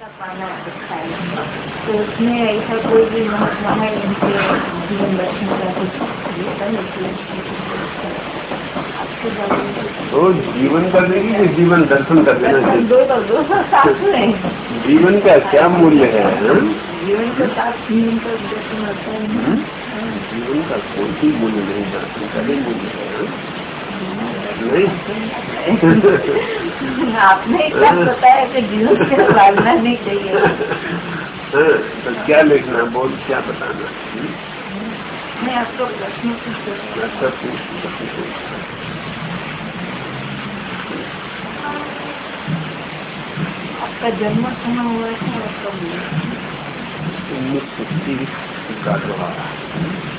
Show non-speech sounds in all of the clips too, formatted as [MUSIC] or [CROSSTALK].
तो उसमें ऐसा कोई भी जीवन दर्शन का तो जीवन का देगी कि जीवन दर्शन का देना अच्छा, दो तो दो जीवन का क्या मूल्य है हाँ? जीवन का साथ जीवन का दर्शन होता है हाँ? जीवन का कोई भी मूल्य नहीं दर्शन का ही मूल्य है हाँ? [LAUGHS] क्या बताया जीवन नहीं चाहिए तो क्या लिखना बोल क्या बताना मैं आपको प्रश्न आपका जन्म कहाँ हुआ है आपका मुक्ति का है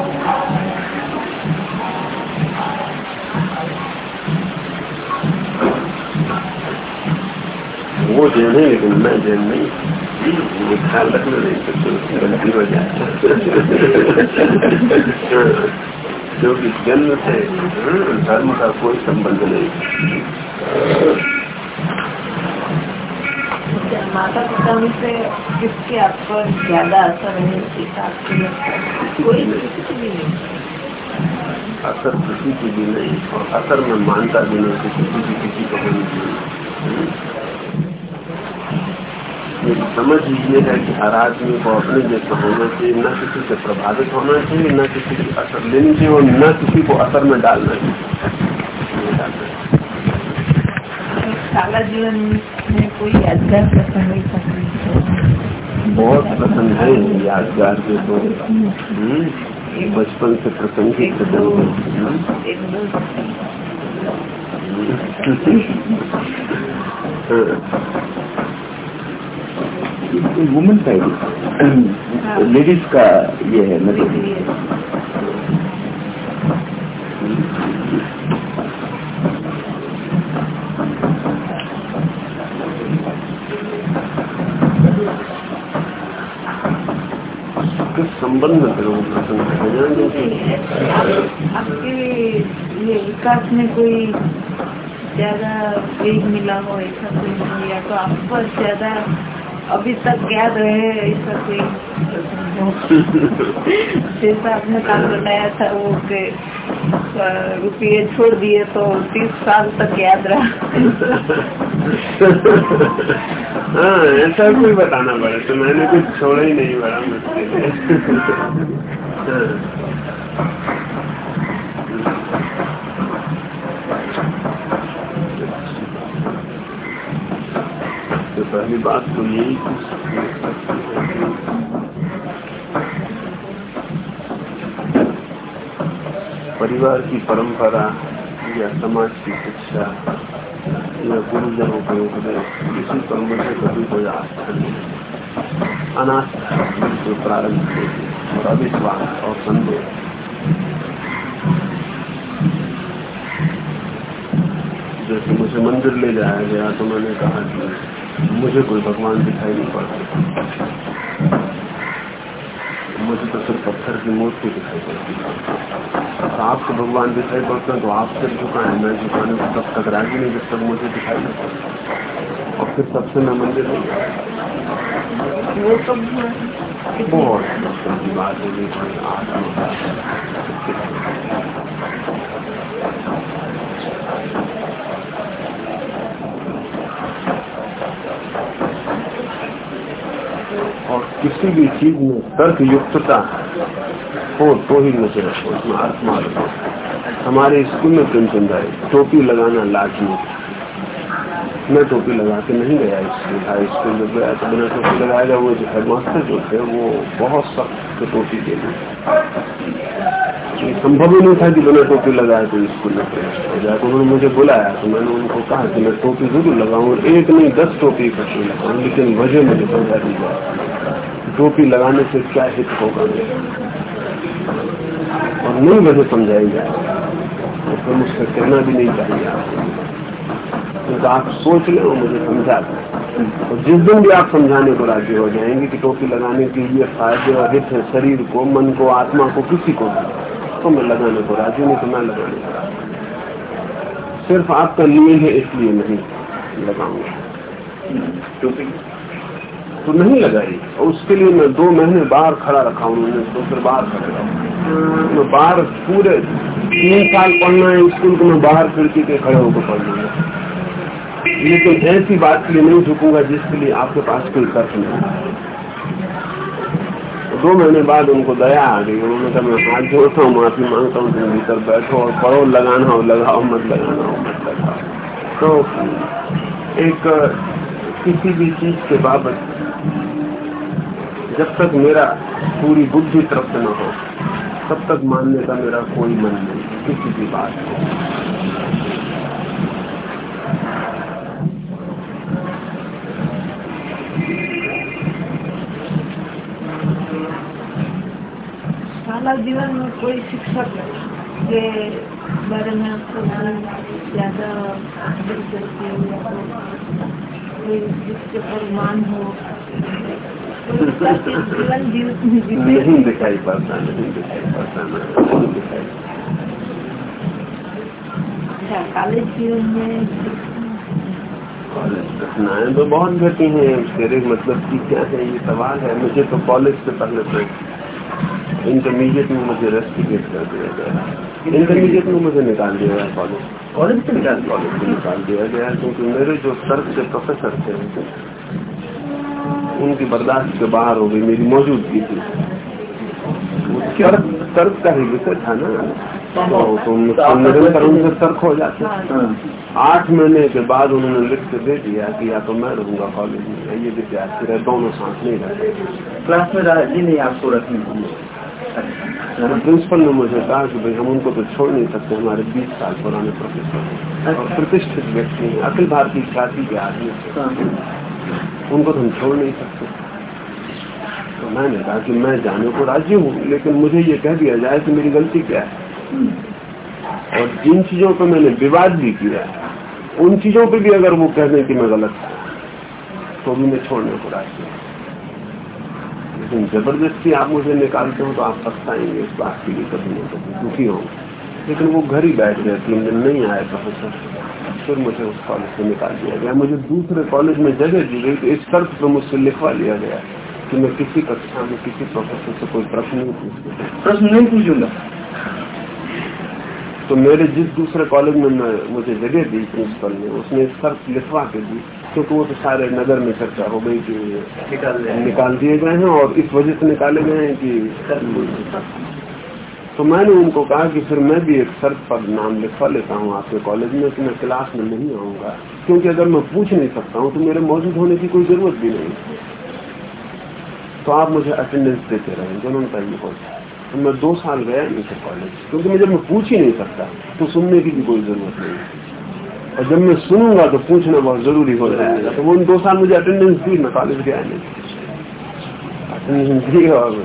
वो जैन है लेकिन मैं जैन नहीं वो ख्याल रखना नहीं हो जाए क्योंकि जन्म से धर्म का कोई संबंध नहीं माता पिता से किसके आप पर ज्यादा असर है किसी की भी नहीं असर किसी की भी नहीं और असर में मानता भी नहीं किसी की किसी को भी नहीं हम्म, ये समझ ये है कि हर आदमी को अपने जैसा होना चाहिए न किसी से प्रभावित होना चाहिए न किसी की असर लेनी चाहिए और न किसी को असर में डालना चाहिए जीवन में कोई यादगार प्रसंग बहुत प्रसन्न है यादगार के तो हम्म, बचपन से प्रसंग ही वुमेन साइड लेडीज का ये है मतलब संबंध में आपके विकास में कोई ज्यादा वेग मिला हो ऐसा कोई या तो आप पर ज्यादा अभी तक याद रहे [LAUGHS] जैसा आपने काम बताया था वो के रुपये छोड़ दिए तो तीस साल तक याद रहा हाँ ऐसा कोई बताना पड़े तो मैंने कुछ छोड़ा ही नहीं बड़ा मुश्किल [LAUGHS] है हाँ। पहली बात तो यही परिवार की परंपरा या समाज की शिक्षा या गुरुजनों के में किसी पर मुझे कभी कोई आस्था नहीं अनास्था जो प्रारंभ होती और अविश्वास और संदेह जैसे मुझे मंदिर ले जाया गया तो मैंने कहा कि मुझे कोई भगवान दिखाई नहीं पड़ता मुझे तो सिर्फ पत्थर की मूर्ति दिखाई पड़ती आपको भगवान दिखाई पड़ता तो आप सिर्फ झुकाए मैं झुकाने को तब तक राजी नहीं जब तक मुझे दिखाई नहीं पड़ता और फिर सबसे मैं मंदिर नहीं वो बहुत की बात होनी आत्मा और किसी भी चीज में तर्क युक्तता हो तो ही मुझे उसमें मार हमारे स्कूल में प्रेमचंद है टोपी लगाना लाजमी मैं टोपी लगा के नहीं गया स्कूल हाई स्कूल में गया तो बिना टोपी लगाया गया वो जो हेड मास्टर जो थे वो बहुत सख्त टोपी के लिए संभव ही नहीं था कि बिना टोपी लगाए तो स्कूल में प्रवेश किया जाए तो उन्होंने मुझे बुलाया तो मैंने उनको कहा कि मैं टोपी जरूर लगाऊं एक नहीं दस टोपी इकट्ठी लगाऊं लेकिन वजह मुझे समझा दी जाए टोपी लगाने से क्या हित होगा और नहीं मुझे समझाई जाए तो, तो मुझसे कहना भी नहीं चाहिए आपको तो आप सोच लें और मुझे समझा दें और जिस दिन भी आप समझाने को राजी हो जाएंगे कि टोपी लगाने के लिए फायदे और हित है शरीर को मन को आत्मा को किसी को भी तो मैं लगाने को राजी नहीं तो मैं लगाने को राजी सिर्फ आपका लिए है इसलिए नहीं लगाऊंगा टोपी तो नहीं लगाई और उसके लिए मैं दो महीने बाहर खड़ा रखा उन्होंने तो फिर बाहर खड़ा रखा मैं बाहर पूरे तीन साल पढ़ना है स्कूल को मैं बाहर खिड़की के खड़े होकर पढ़ लूंगा लेकिन ऐसी बात के लिए नहीं झुकूंगा जिसके लिए आपके पास कोई तर्क नहीं दो महीने बाद उनको दया आ गई उन्होंने कहा मैं हाथ जोड़ता हूँ माफी मांगता हूँ भीतर बैठो और पढ़ो लगाना हो लगाओ मत लगाना हो मत लगाओ तो एक किसी भी चीज के बाबत जब तक मेरा पूरी बुद्धि तृप्त न हो तब तक मानने का मेरा कोई मन नहीं किसी भी बात साला जीवन में कोई शिक्षक के बारे में आपको ज्यादा जिसके पर मान हो नहीं दिखाई पड़ता नहीं दिखाई पड़ता नहीं कॉलेज में कॉलेज घटनाएं तो बहुत घटी हैं तेरे मतलब की क्या है ये सवाल है मुझे तो कॉलेज से पहले तो इंटरमीडिएट में मुझे रेस्टिगेट कर दिया गया इंटरमीडिएट में मुझे निकाल दिया गया कॉलेज कॉलेज से निकाल कॉलेज से निकाल दिया गया क्योंकि मेरे जो सर के प्रोफेसर थे उनकी बर्दाश्त के बाहर हो गई मेरी मौजूदगी थी तर्क का ही विषय था ना तो तुम तो तो निरंतर उनसे तर्क हो जाते हाँ। आठ महीने के बाद उन्होंने लिख के दे दिया कि या तो मैं रहूंगा कॉलेज में ये विद्यार्थी रहे दोनों साथ नहीं रहते क्लास में जी नहीं आपको रखनी प्रिंसिपल ने मुझे कहा कि भाई हम उनको तो छोड़ नहीं सकते हमारे 20 साल पुराने प्रोफेसर अच्छा। प्रतिष्ठित व्यक्ति हैं अखिल भारतीय ख्याति के आदमी उनको तो हम छोड़ नहीं सकते तो मैंने कहा कि मैं जाने को राजी हूँ लेकिन मुझे ये कह दिया जाए कि मेरी गलती क्या है और जिन चीजों पर मैंने विवाद भी किया उन चीजों पर भी अगर वो कह दें कि मैं गलत था तो भी मैं छोड़ने को राजी हूँ लेकिन जबरदस्ती आप मुझे निकालते हो तो आप पछताएंगे इस बात के लिए कभी नहीं कभी दुखी होंगे लेकिन वो घर ही बैठ गए तीन दिन नहीं आए प्रोफेसर तो फिर मुझे उस कॉलेज से निकाल दिया गया मुझे दूसरे कॉलेज में जगह दी गई तो इस शर्त पर मुझसे लिखवा लिया गया कि मैं किसी कक्षा में किसी प्रोफेसर से कोई प्रश्न नहीं पूछ प्रश्न नहीं पूछूंगा तो मेरे जिस दूसरे कॉलेज में मुझे जगह दी प्रिंसिपल ने उसने शर्त लिखवा के दी क्योंकि तो वो तो सारे नगर में चर्चा हो गई की निकाल दिए गए हैं और इस वजह से निकाले गए हैं की तो मैंने उनको कहा कि फिर मैं भी एक शर्त पर नाम लिखवा लेता हूँ आपके कॉलेज में कि मैं क्लास में नहीं आऊंगा क्योंकि अगर मैं पूछ नहीं सकता हूँ तो मेरे मौजूद होने की कोई जरूरत भी नहीं तो आप मुझे अटेंडेंस देते रहे दोनों टाइम तो मैं दो साल गया इंटर कॉलेज क्योंकि मैं जब मैं पूछ ही नहीं सकता तो सुनने की भी कोई जरूरत नहीं और जब मैं सुनूंगा तो पूछना बहुत जरूरी हो जाएगा तो वो दो साल मुझे अटेंडेंस दी मैं कॉलेज गया नहीं अटेंडेंस दी और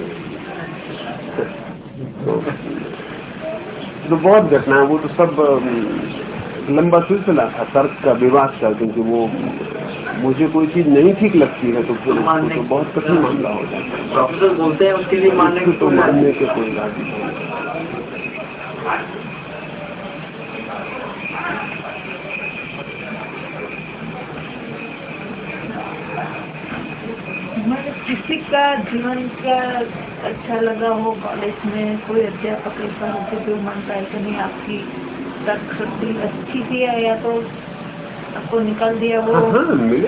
तो तो बहुत घटना है वो तो सब लंबा सिलसिला था तर्क का विवाद का क्योंकि वो मुझे कोई चीज नहीं ठीक लगती है तो फिर तो बहुत कठिन मामला हो जाता है उसके लिए मानने तो का जीवन का अच्छा लगा हो कॉलेज में कोई अध्यापक ऐसा होते जो मन पाए कि नहीं आपकी प्रकृति अच्छी थी या तो आपको निकाल दिया वो हाँ, हाँ, मिले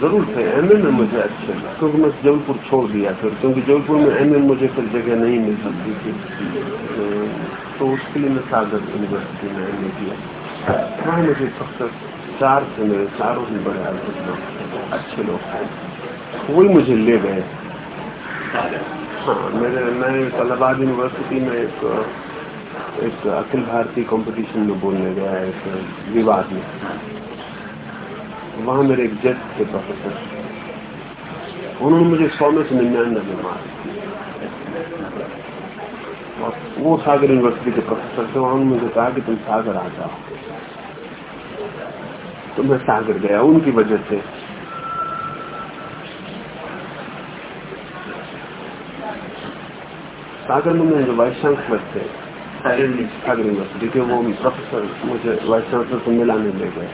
जरूर थे एम एन में मुझे अच्छे क्योंकि मैं जबलपुर छोड़ दिया फिर क्योंकि जबलपुर में एम एन मुझे फिर जगह नहीं मिल सकती थी तो, तो उसके लिए मैं सागर यूनिवर्सिटी में एम ए किया वहाँ मुझे फक्त चार से मेरे चारों ही बड़े आदमी लोग अच्छे लोग थे वही मुझे ले गए हाँ मेरे मैं इलाहाबाद यूनिवर्सिटी में एक एक अखिल भारतीय कंपटीशन में बोलने गया एक विवाद में वहाँ मेरे एक जज थे प्रोफेसर उन्होंने मुझे सौ में से निन्यानवे में मार वो सागर यूनिवर्सिटी के प्रोफेसर थे उन्होंने मुझे कहा कि तुम सागर आ जाओ तो मैं सागर गया उनकी वजह से सागर में जो वाइस चांसलर थे सागर यूनिवर्सिटी के वो प्रोफेसर मुझे वाइस चांसलर को मिलाने ले गए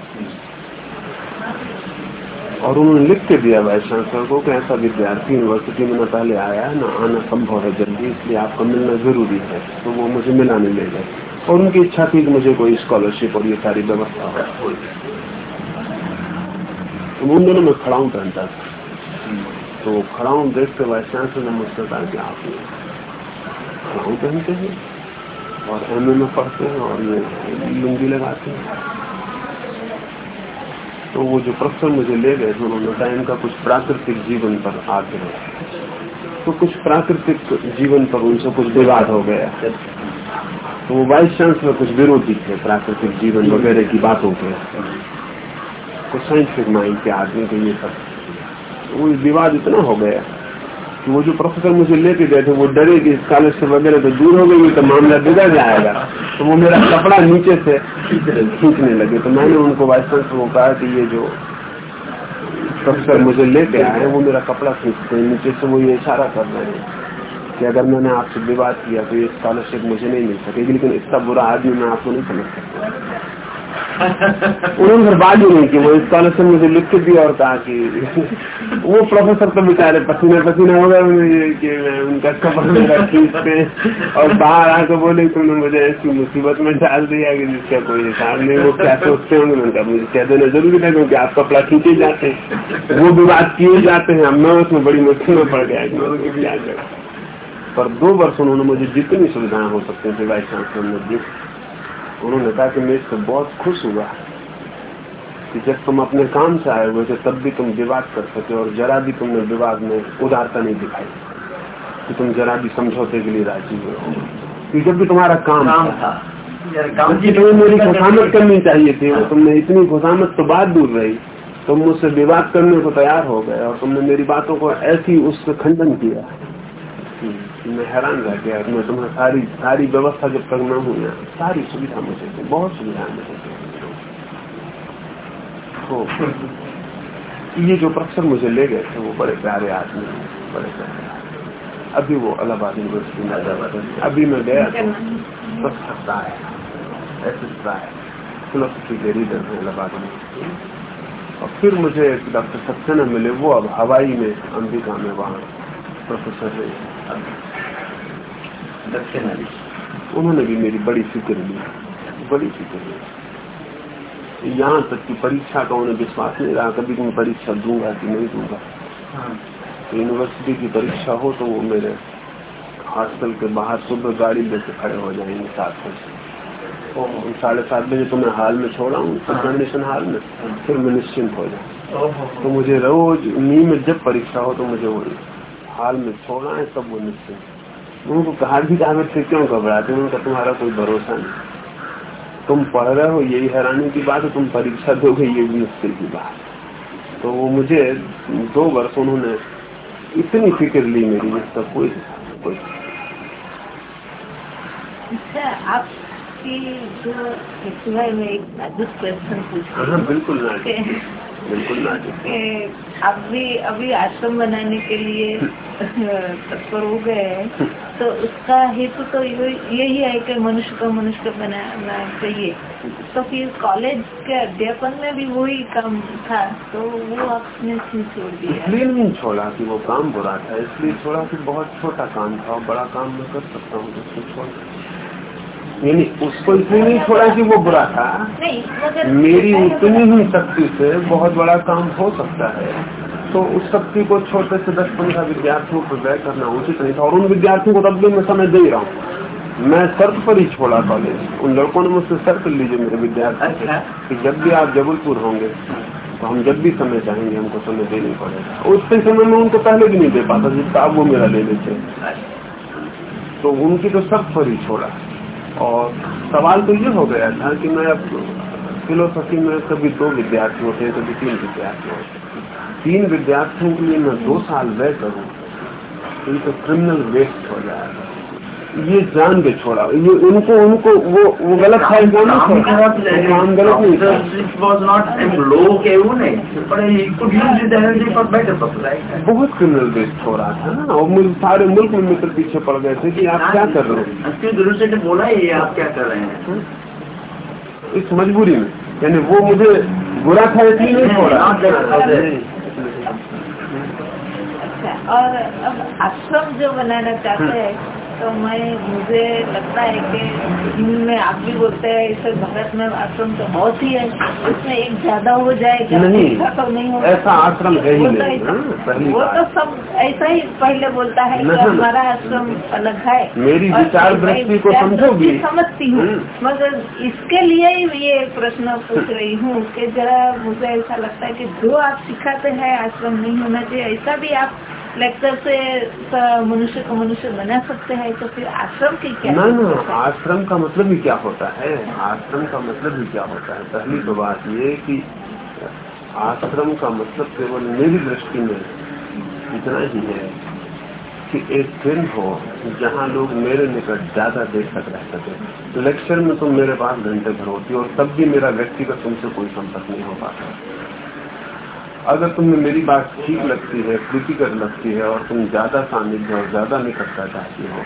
और उन्होंने लिख के दिया वाइस चांसलर को कि ऐसा विद्यार्थी यूनिवर्सिटी में न पहले आया है न आना संभव है जल्दी इसलिए आपको मिलना जरूरी है तो वो मुझे मिलाने ले गए और उनकी इच्छा थी कि मुझे कोई स्कॉलरशिप और ये सारी व्यवस्था हो तो उन दोनों में खड़ा पहनता था hmm. तो हूँ देखते वाइस चांसलर ने मुझसे कहा कि आप गाँव पहनते हैं और एम में पढ़ते हैं और ये लुंगी लगाते हैं तो वो जो प्रश्न मुझे ले गए थे उन्होंने कहा इनका कुछ प्राकृतिक जीवन पर आग्रह तो कुछ प्राकृतिक जीवन पर उनसे कुछ विवाद हो गया तो वो वाइस चांसलर कुछ विरोधी थे प्राकृतिक जीवन वगैरह की बातों के कुछ साइंटिफिक माइंड के आदमी के ये सब तो वो विवाद इतना हो गया वो जो प्रोफेसर मुझे लेके गए थे वो डरे कि स्कॉलरशिप वगैरह तो दूर हो गई तो मामला बिगड़ जाएगा तो वो मेरा कपड़ा नीचे से खींचने लगे तो मैंने उनको वाइस चांसलर को कहा कि ये जो प्रोफेसर मुझे लेके आए वो मेरा कपड़ा खींचते हैं नीचे से वो ये इशारा कर रहे हैं कि अगर मैंने आपसे विवाद किया तो ये स्कॉलरशिप मुझे नहीं मिल सकेगी लेकिन इतना बुरा आदमी मैं आपको नहीं समझ सकता उन्होंने बात ही नहीं की वो स्कॉलरशिप मुझे लिख के दिया और कहा कि वो प्रोफेसर तो बेचारे पसीना पसीना हो गए कि मैं उनका कपड़ मेरा पे और बाहर आकर बोले तो उन्होंने मुझे ऐसी मुसीबत में डाल दिया कि जिसका कोई हिसाब नहीं वो क्या सोचते होंगे उन्होंने कहा मुझे कह देना जरूरी था क्योंकि आप कपड़ा खींचे जाते हैं वो विवाद किए जाते हैं मैं उसमें बड़ी मुश्किल में पड़ गया पर दो वर्ष उन्होंने मुझे जितनी सुविधाएं हो सकती थी वाइस चांसलर ने उन्होंने कहा कि मैं इससे बहुत खुश हुआ कि जब तुम अपने काम से आए हुए थे तब भी तुम विवाद कर सके और जरा भी तुमने विवाद में उदारता नहीं दिखाई कि तुम जरा भी समझौते के लिए राजी हो कि जब भी तुम्हारा काम, काम था तुम्हें मेरी घुसामत करनी चाहिए थी और तुमने इतनी घुसामत तो बात दूर रही तुम मुझसे विवाद करने को तैयार हो गए और तुमने मेरी बातों को ऐसी उससे खंडन किया मैं हैरान रह गया मैं तुम्हें सारी सारी व्यवस्था जब तक ना हुई सारी सुविधा मुझे थी बहुत सुविधा मुझे थी तो ये जो प्रोफेसर मुझे ले गए थे वो बड़े प्यारे आदमी हैं बड़े प्यारे अभी वो अलाहाबाद यूनिवर्सिटी में अभी मैं गया तो फिलोसफी के रीडर है अलाहाबाद में और फिर मुझे डॉक्टर सक्सेना मिले वो अब हवाई में अंबिका में वहाँ प्रोफेसर रहे उन्होंने भी मेरी बड़ी फिक्र ली बड़ी फिक्र ली यहाँ तक की परीक्षा का उन्हें विश्वास नहीं रहा कभी मैं परीक्षा दूंगा कि नहीं दूंगा हाँ। तो यूनिवर्सिटी की परीक्षा हो तो वो मेरे हॉस्टल के बाहर सुबह गाड़ी लेके खड़े हो जाएंगे सात बजे साढ़े सात बजे तो मैं हाल में छोड़ा हूँ कंडीशन हाँ। हाल में हाँ। फिर मैं निश्चिंत हो जाऊँ तो मुझे रोज नींद जब परीक्षा हो तो मुझे वो हाल में छोड़ा है सब वो निश्चित उनको कहा भी कहा क्यों घबराते हैं उनका तुम्हारा कोई भरोसा नहीं तुम पढ़ रहे हो यही हैरानी की बात है तुम परीक्षा दोगे ये भी मुश्किल की बात तो वो मुझे दो वर्ष उन्होंने इतनी फिक्र ली मेरी जिसका कोई कोई अच्छा, आपकी जो में एक जो क्वेश्चन पूछा बिल्कुल ना [LAUGHS] बिल्कुल नाजुक अभी अभी आश्रम बनाने के लिए [LAUGHS] तत्पर हो गए हैं तो उसका हेतु तो यही है कि मनुष्य को मनुष्य बनाना चाहिए तो फिर कॉलेज के अध्यापन में भी वही काम था तो वो आपने क्यों छोड़ दिया इसलिए नहीं छोड़ा कि वो काम बुरा था इसलिए छोड़ा कि बहुत छोटा काम था बड़ा काम मैं कर सकता हूँ उसको तो छोड़ यानी उसको इसलिए नहीं छोड़ा कि वो बुरा था मेरी उतनी ही शक्ति से बहुत बड़ा काम हो सकता है तो उस शक्ति को छोटे से दस पंद्रह विद्यार्थियों को व्यय करना उचित नहीं था और उन विद्यार्थियों को तब भी मैं समय दे रहा हूँ मैं शर्त पर ही छोड़ा कॉलेज उन लड़कों ने मुझसे शर्त लीजिए मेरे विद्यार्थी अच्छा। कि जब भी आप जबलपुर होंगे तो हम जब भी समय चाहेंगे हमको समय देना पड़ेगा उससे समय में उनको पहले भी नहीं दे पाता जिसका वो मेरा ले लेते अच्छा। तो उनकी तो सब पर ही छोड़ा और सवाल तो ये हो गया था कि मैं अब फिलोसफी में कभी दो विद्यार्थी होते हैं कभी तीन विद्यार्थी होते तीन विद्यार्थियों के लिए मैं दो साल व्यय करूँ इनका क्रिमिनल वेस्ट हो जाएगा ये जान के छोड़ा ये उनको उनको वो वो गलत खाई बोल काम गलत नहीं था इट वाज नॉट बहुत क्रिमिनल बेस हो रहा था ना और मुझे सारे मुल्क में मित्र पीछे पड़ गए थे कि आप क्या कर रहे हो उसके गुरु से तो बोला ये आप क्या कर रहे हैं इस मजबूरी में यानी वो मुझे बुरा था इसलिए नहीं छोड़ा अच्छा, और अब आश्रम जो बनाना चाहते हैं हम्म। तो मैं मुझे लगता है कि में आप भी बोलते हैं इसे भारत में आश्रम तो बहुत ही है उसमें एक ज्यादा हो जाए नहीं तो नहीं होता ऐसा आश्रम है ही तो नहीं हाँ, वो तो सब ऐसा ही पहले बोलता है कि हमारा आश्रम अलग है मेरी विचार दृष्टि को समझोगी समझती हूँ हाँ। मगर इसके लिए ये प्रश्न पूछ रही हूँ की जरा मुझे ऐसा लगता है की जो आप सिखाते हैं आश्रम नहीं होना चाहिए ऐसा भी आप लेक्चर से मनुष्य को मनुष्य बना सकते हैं तो फिर आश्रम की क्या ना ना आश्रम का मतलब ही क्या होता है आश्रम का मतलब ही क्या होता है पहली तो बात ये कि आश्रम का मतलब केवल मेरी दृष्टि में इतना ही है कि एक दिन हो जहाँ लोग मेरे निकट ज्यादा देर तक रह सके लेक्चर तो में तुम मेरे पास घंटे भर होती हो और तब भी मेरा व्यक्तिगत तुमसे कोई संपर्क नहीं हो पाता अगर तुम्हें मेरी बात ठीक लगती है प्रीतिकर लगती है और तुम ज्यादा सानिध्य और ज्यादा निकटता चाहती हो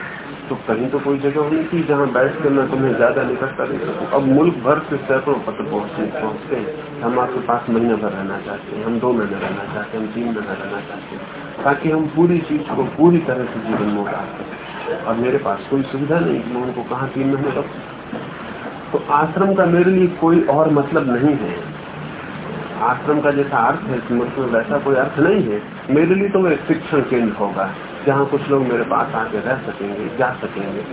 तो कहीं तो कोई जगह होनी थी जहाँ बैठ कर मैं तुम्हें ज्यादा निकटता दे सकूँ अब मुल्क भर से सैकड़ों पत्र पहुँचते पहुँचते हम आपके पास महीने भर रहना चाहते हैं हम दो महीने रहना चाहते हैं हम तीन महीने रहना चाहते हैं ताकि हम पूरी चीज को पूरी तरह से जीवन में उठा सकें और मेरे पास कोई सुविधा नहीं मैं उनको कहाँ तीन महीने रख तो आश्रम का मेरे लिए कोई और मतलब नहीं है आश्रम का जैसा अर्थ है स्मृति मतलब में वैसा कोई अर्थ नहीं है मेरे लिए तो एक शिक्षण केंद्र होगा जहाँ कुछ लोग मेरे पास आके रह सकेंगे जा सकेंगे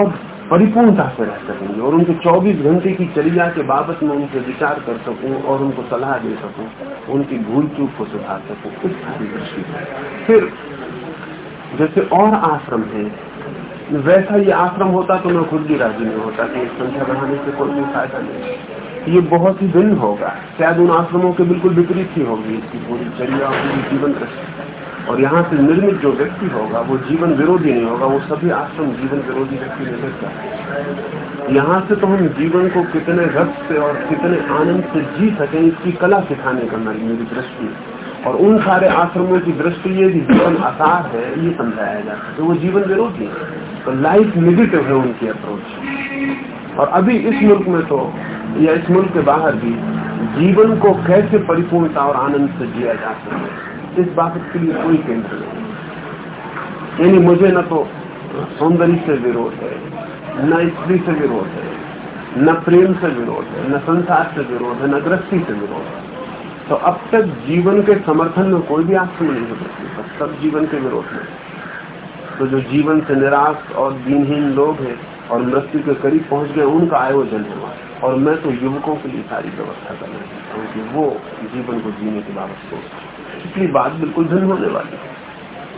और परिपूर्णता से रह सकेंगे और उनके 24 घंटे की चर्या के बाबत में उनसे विचार कर सकूं और उनको सलाह दे सकूं उनकी भूल चूक को सुधार सकूं इस सारी दृष्टि फिर जैसे और आश्रम है वैसा ये आश्रम होता तो मैं खुद भी राजी नहीं होता कि संख्या बढ़ाने से कोई भी फायदा नहीं ये बहुत ही भिन्न होगा शायद उन आश्रमों के बिल्कुल विपरीत ही होगी इसकी पूरी चर्या पूरी जीवन और यहाँ से निर्मित जो व्यक्ति होगा वो जीवन विरोधी नहीं होगा वो सभी आश्रम जीवन विरोधी व्यक्ति नहीं है यहाँ से तो हम जीवन को कितने रस से और कितने आनंद से जी सके इसकी कला सिखाने का मेरी दृष्टि और उन सारे आश्रमों की दृष्टि ये भी जीवन आसार है ये समझाया जाता है तो वो जीवन विरोधी है तो लाइफ निगेटिव है उनकी अप्रोच और अभी इस मुल्क में तो या इस मुल्क के बाहर भी जीवन को कैसे परिपूर्णता और आनंद से जिया जा सके इस बात के लिए कोई केंद्र नहीं यानी मुझे न तो सौंदर्य से विरोध है न स्त्री से विरोध है न प्रेम से विरोध है न संसार से विरोध है न दृष्टि से विरोध है तो अब तक जीवन के समर्थन में कोई भी आश्रम नहीं हो सकती सब जीवन के विरोध में तो जो जीवन से निराश और दिनहीन लोग हैं और मृत्यु के करीब पहुंच गए उनका आयोजन है वहां और मैं तो युवकों के लिए सारी व्यवस्था करना चाहता हूँ की वो जीवन को जीने के बाबत सोच इसलिए बात बिल्कुल धन होने वाली है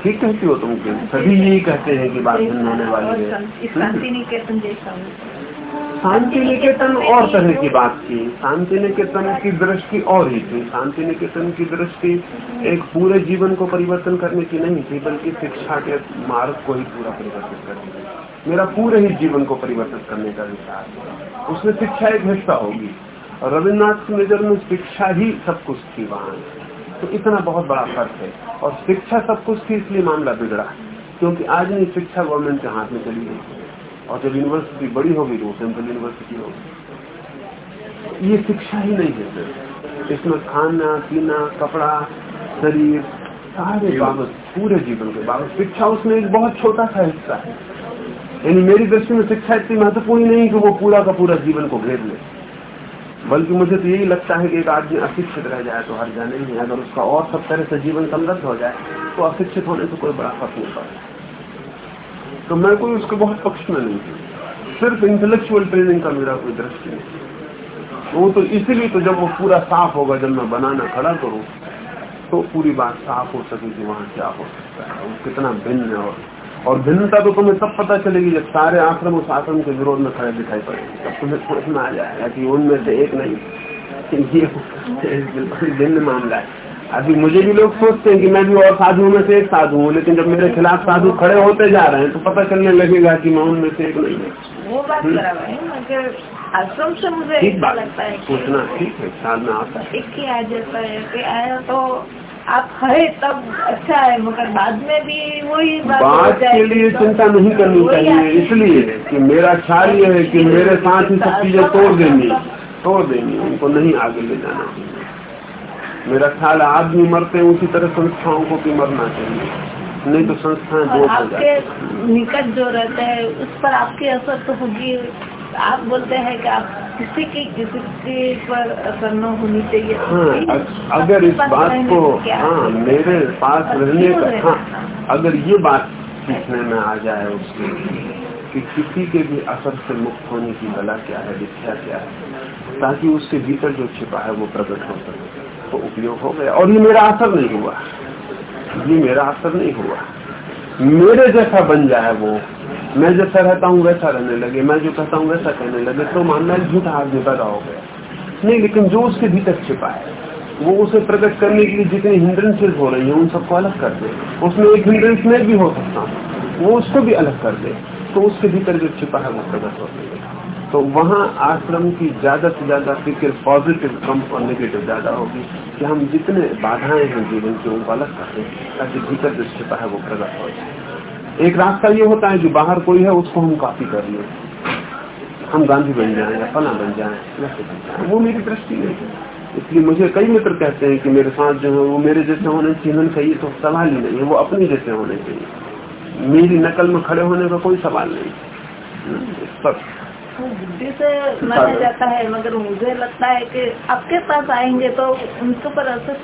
ठीक कहती हो तुम क्यों सभी यही कहते हैं कि बात धन होने वाली है शांति निकेतन और तरह की बात की शांति निकेतन की दृष्टि और ही थी शांति निकेतन की दृष्टि एक पूरे जीवन को परिवर्तन करने की नहीं थी बल्कि शिक्षा के मार्ग को ही पूरा परिवर्तित करने की मेरा पूरे ही जीवन को परिवर्तित करने का विचार उसमें शिक्षा एक हिस्सा होगी और रविन्द्रनाथ की नजर में शिक्षा ही सब कुछ थी वहां तो इतना बहुत बड़ा फर्क है और शिक्षा सब कुछ थी इसलिए मामला बिगड़ा क्योंकि आज नहीं शिक्षा गवर्नमेंट के हाथ में चली गई और जब यूनिवर्सिटी बड़ी होगी तो सेंट्रल यूनिवर्सिटी होगी ये शिक्षा ही नहीं है इसमें खाना पीना कपड़ा शरीर सारे बाबत पूरे जीवन के बाबत शिक्षा उसमें एक बहुत छोटा सा हिस्सा है यानी मेरी दृष्टि में शिक्षा इतनी महत्वपूर्ण नहीं कि वो पूरा का पूरा जीवन को घेर ले बल्कि मुझे तो यही लगता है कि एक आदमी अशिक्षित रह जाए तो हर जाने नहीं अगर उसका और सब तरह से जीवन समृद्ध हो जाए तो अशिक्षित होने से कोई बड़ा फर्क नहीं पड़ता तो मैं कोई उसके बहुत पक्ष में नहीं हूँ सिर्फ इंटेलेक्चुअल ट्रेनिंग का मेरा कोई दृष्टि नहीं वो तो इसीलिए तो जब वो पूरा साफ होगा जब मैं बनाना खड़ा करूँ तो पूरी बात साफ हो सकेगी वहाँ क्या हो सकता है वो कितना भिन्न है और और भिन्नता तो तुम्हें सब पता चलेगी जब सारे आश्रम उस आश्रम के विरोध में खड़े दिखाई पड़े तब तुम्हें समझ में आ जाएगा की उनमें से एक नहीं भिन्न मामला है अभी मुझे भी लोग सोचते हैं कि मैं भी और साधुओं में से एक साधु हूँ लेकिन जब मेरे खिलाफ साधु खड़े होते जा रहे हैं तो पता चलने लगेगा कि मैं उनमें से एक नहीं है हम्म। आश्रम से मुझे ठीक पूछना ठीक है साधना आता है तो आप है तब अच्छा है मगर बाद में भी वही बात बाद के लिए चिंता नहीं करनी चाहिए इसलिए कि मेरा ख्याल ये है कि मेरे साथ ही सब चीजें तोड़ अच्छा देंगी तोड़ देंगी उनको नहीं आगे ले जाना मेरा ख्याल आदमी मरते हैं उसी तरह संस्थाओं को भी मरना चाहिए नहीं तो संस्थाएं जो निकट जो रहते हैं उस पर आपकी असर तो होगी आप बोलते हैं कि आप किसी की जिसके पर असर न होनी चाहिए हाँ, अगर इस बात को हाँ मेरे पास रहने का हाँ अगर ये बात सीखने में आ जाए उसके कि किसी के भी असर से मुक्त होने की गला क्या है विद्या क्या है ताकि उसके भीतर जो छिपा है वो प्रकट हो सके तो उपयोग हो गया और ये मेरा असर नहीं हुआ ये मेरा असर नहीं हुआ मेरे जैसा बन जाए वो मैं जैसा रहता हूँ वैसा रहने लगे मैं जो कहता हूँ वैसा कहने लगे तो मानना झूठा आदमी पैदा हो गया नहीं लेकिन जो उसके भीतर छिपा है वो उसे प्रकट करने के लिए जितनी हिंड्रेंसेज हो रही है उन सबको अलग कर दे उसमें एक हिंड्रेंस में भी हो सकता हूँ वो उसको भी अलग कर दे तो उसके भीतर जो छिपा है वो प्रकट हो जाएगा तो वहाँ आश्रम की ज्यादा से ज्यादा फिक्र पॉजिटिव कम और निगेटिव ज्यादा होगी कि हम जितने बाधाएं हैं जीवन की उनको अलग कर हैं ताकि भीतर जो छिपा है वो प्रकट हो जाए एक रास्ता ये होता है जो बाहर कोई है उसको हम कॉपी कर लिए हम गांधी बन जाए फला बन जाए वो मेरी दृष्टि है इसलिए मुझे कई मित्र कहते हैं कि मेरे साथ जो है वो मेरे जैसे होने जीवन चाहिए तो सवाल ही नहीं है वो अपने जैसे होने चाहिए मेरी नकल में खड़े होने का कोई सवाल नहीं बुद्धि से माना हाँ। जाता है मगर मुझे लगता है कि आपके पास आएंगे तो उनके पर असर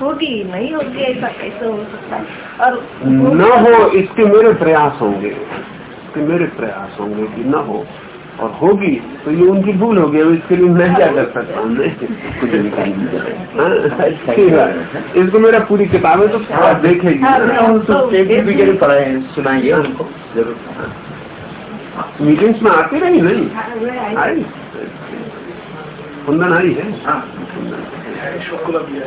होगी नहीं होगी ऐसा कैसे हो सकता है और न हो इसके मेरे प्रयास होंगे इसके मेरे प्रयास होंगे कि न हो और होगी तो ये उनकी भूल होगी अब इसके लिए मैं क्या कर सकता हूँ हाँ, इसको मेरा पूरी किताबें तो देखेगी हाँ, तो सुनाइए उनको जरूर मीटिंग्स में आती रही नहीं हाँ, आई कुंदन हरी है कुंदन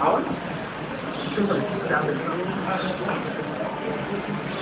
हाँ। कुंदन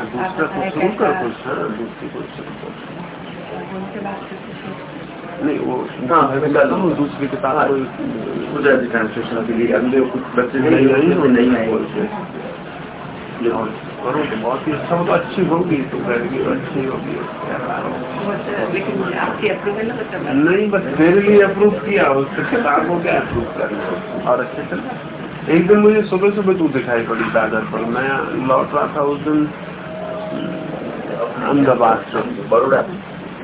को कर कुछ दूसरी को कर नहीं वो हाँ, दूसरी किताब हाँ। पूजा जी ट्रांसलेशन के लिए अगले कुछ बच्चे नहीं नहीं करो तो बहुत ही अच्छा तो अच्छी होगी तो करेगी तो तो नहीं बस मेरे लिए अप्रूव किया उसके किताब को क्या अप्रूव करना और अच्छे चल एक दिन मुझे सुबह सुबह तू दिखाई पड़ी दादर पर मैं लौट रहा था उस दिन अहमदाबाद से बड़ोड़ा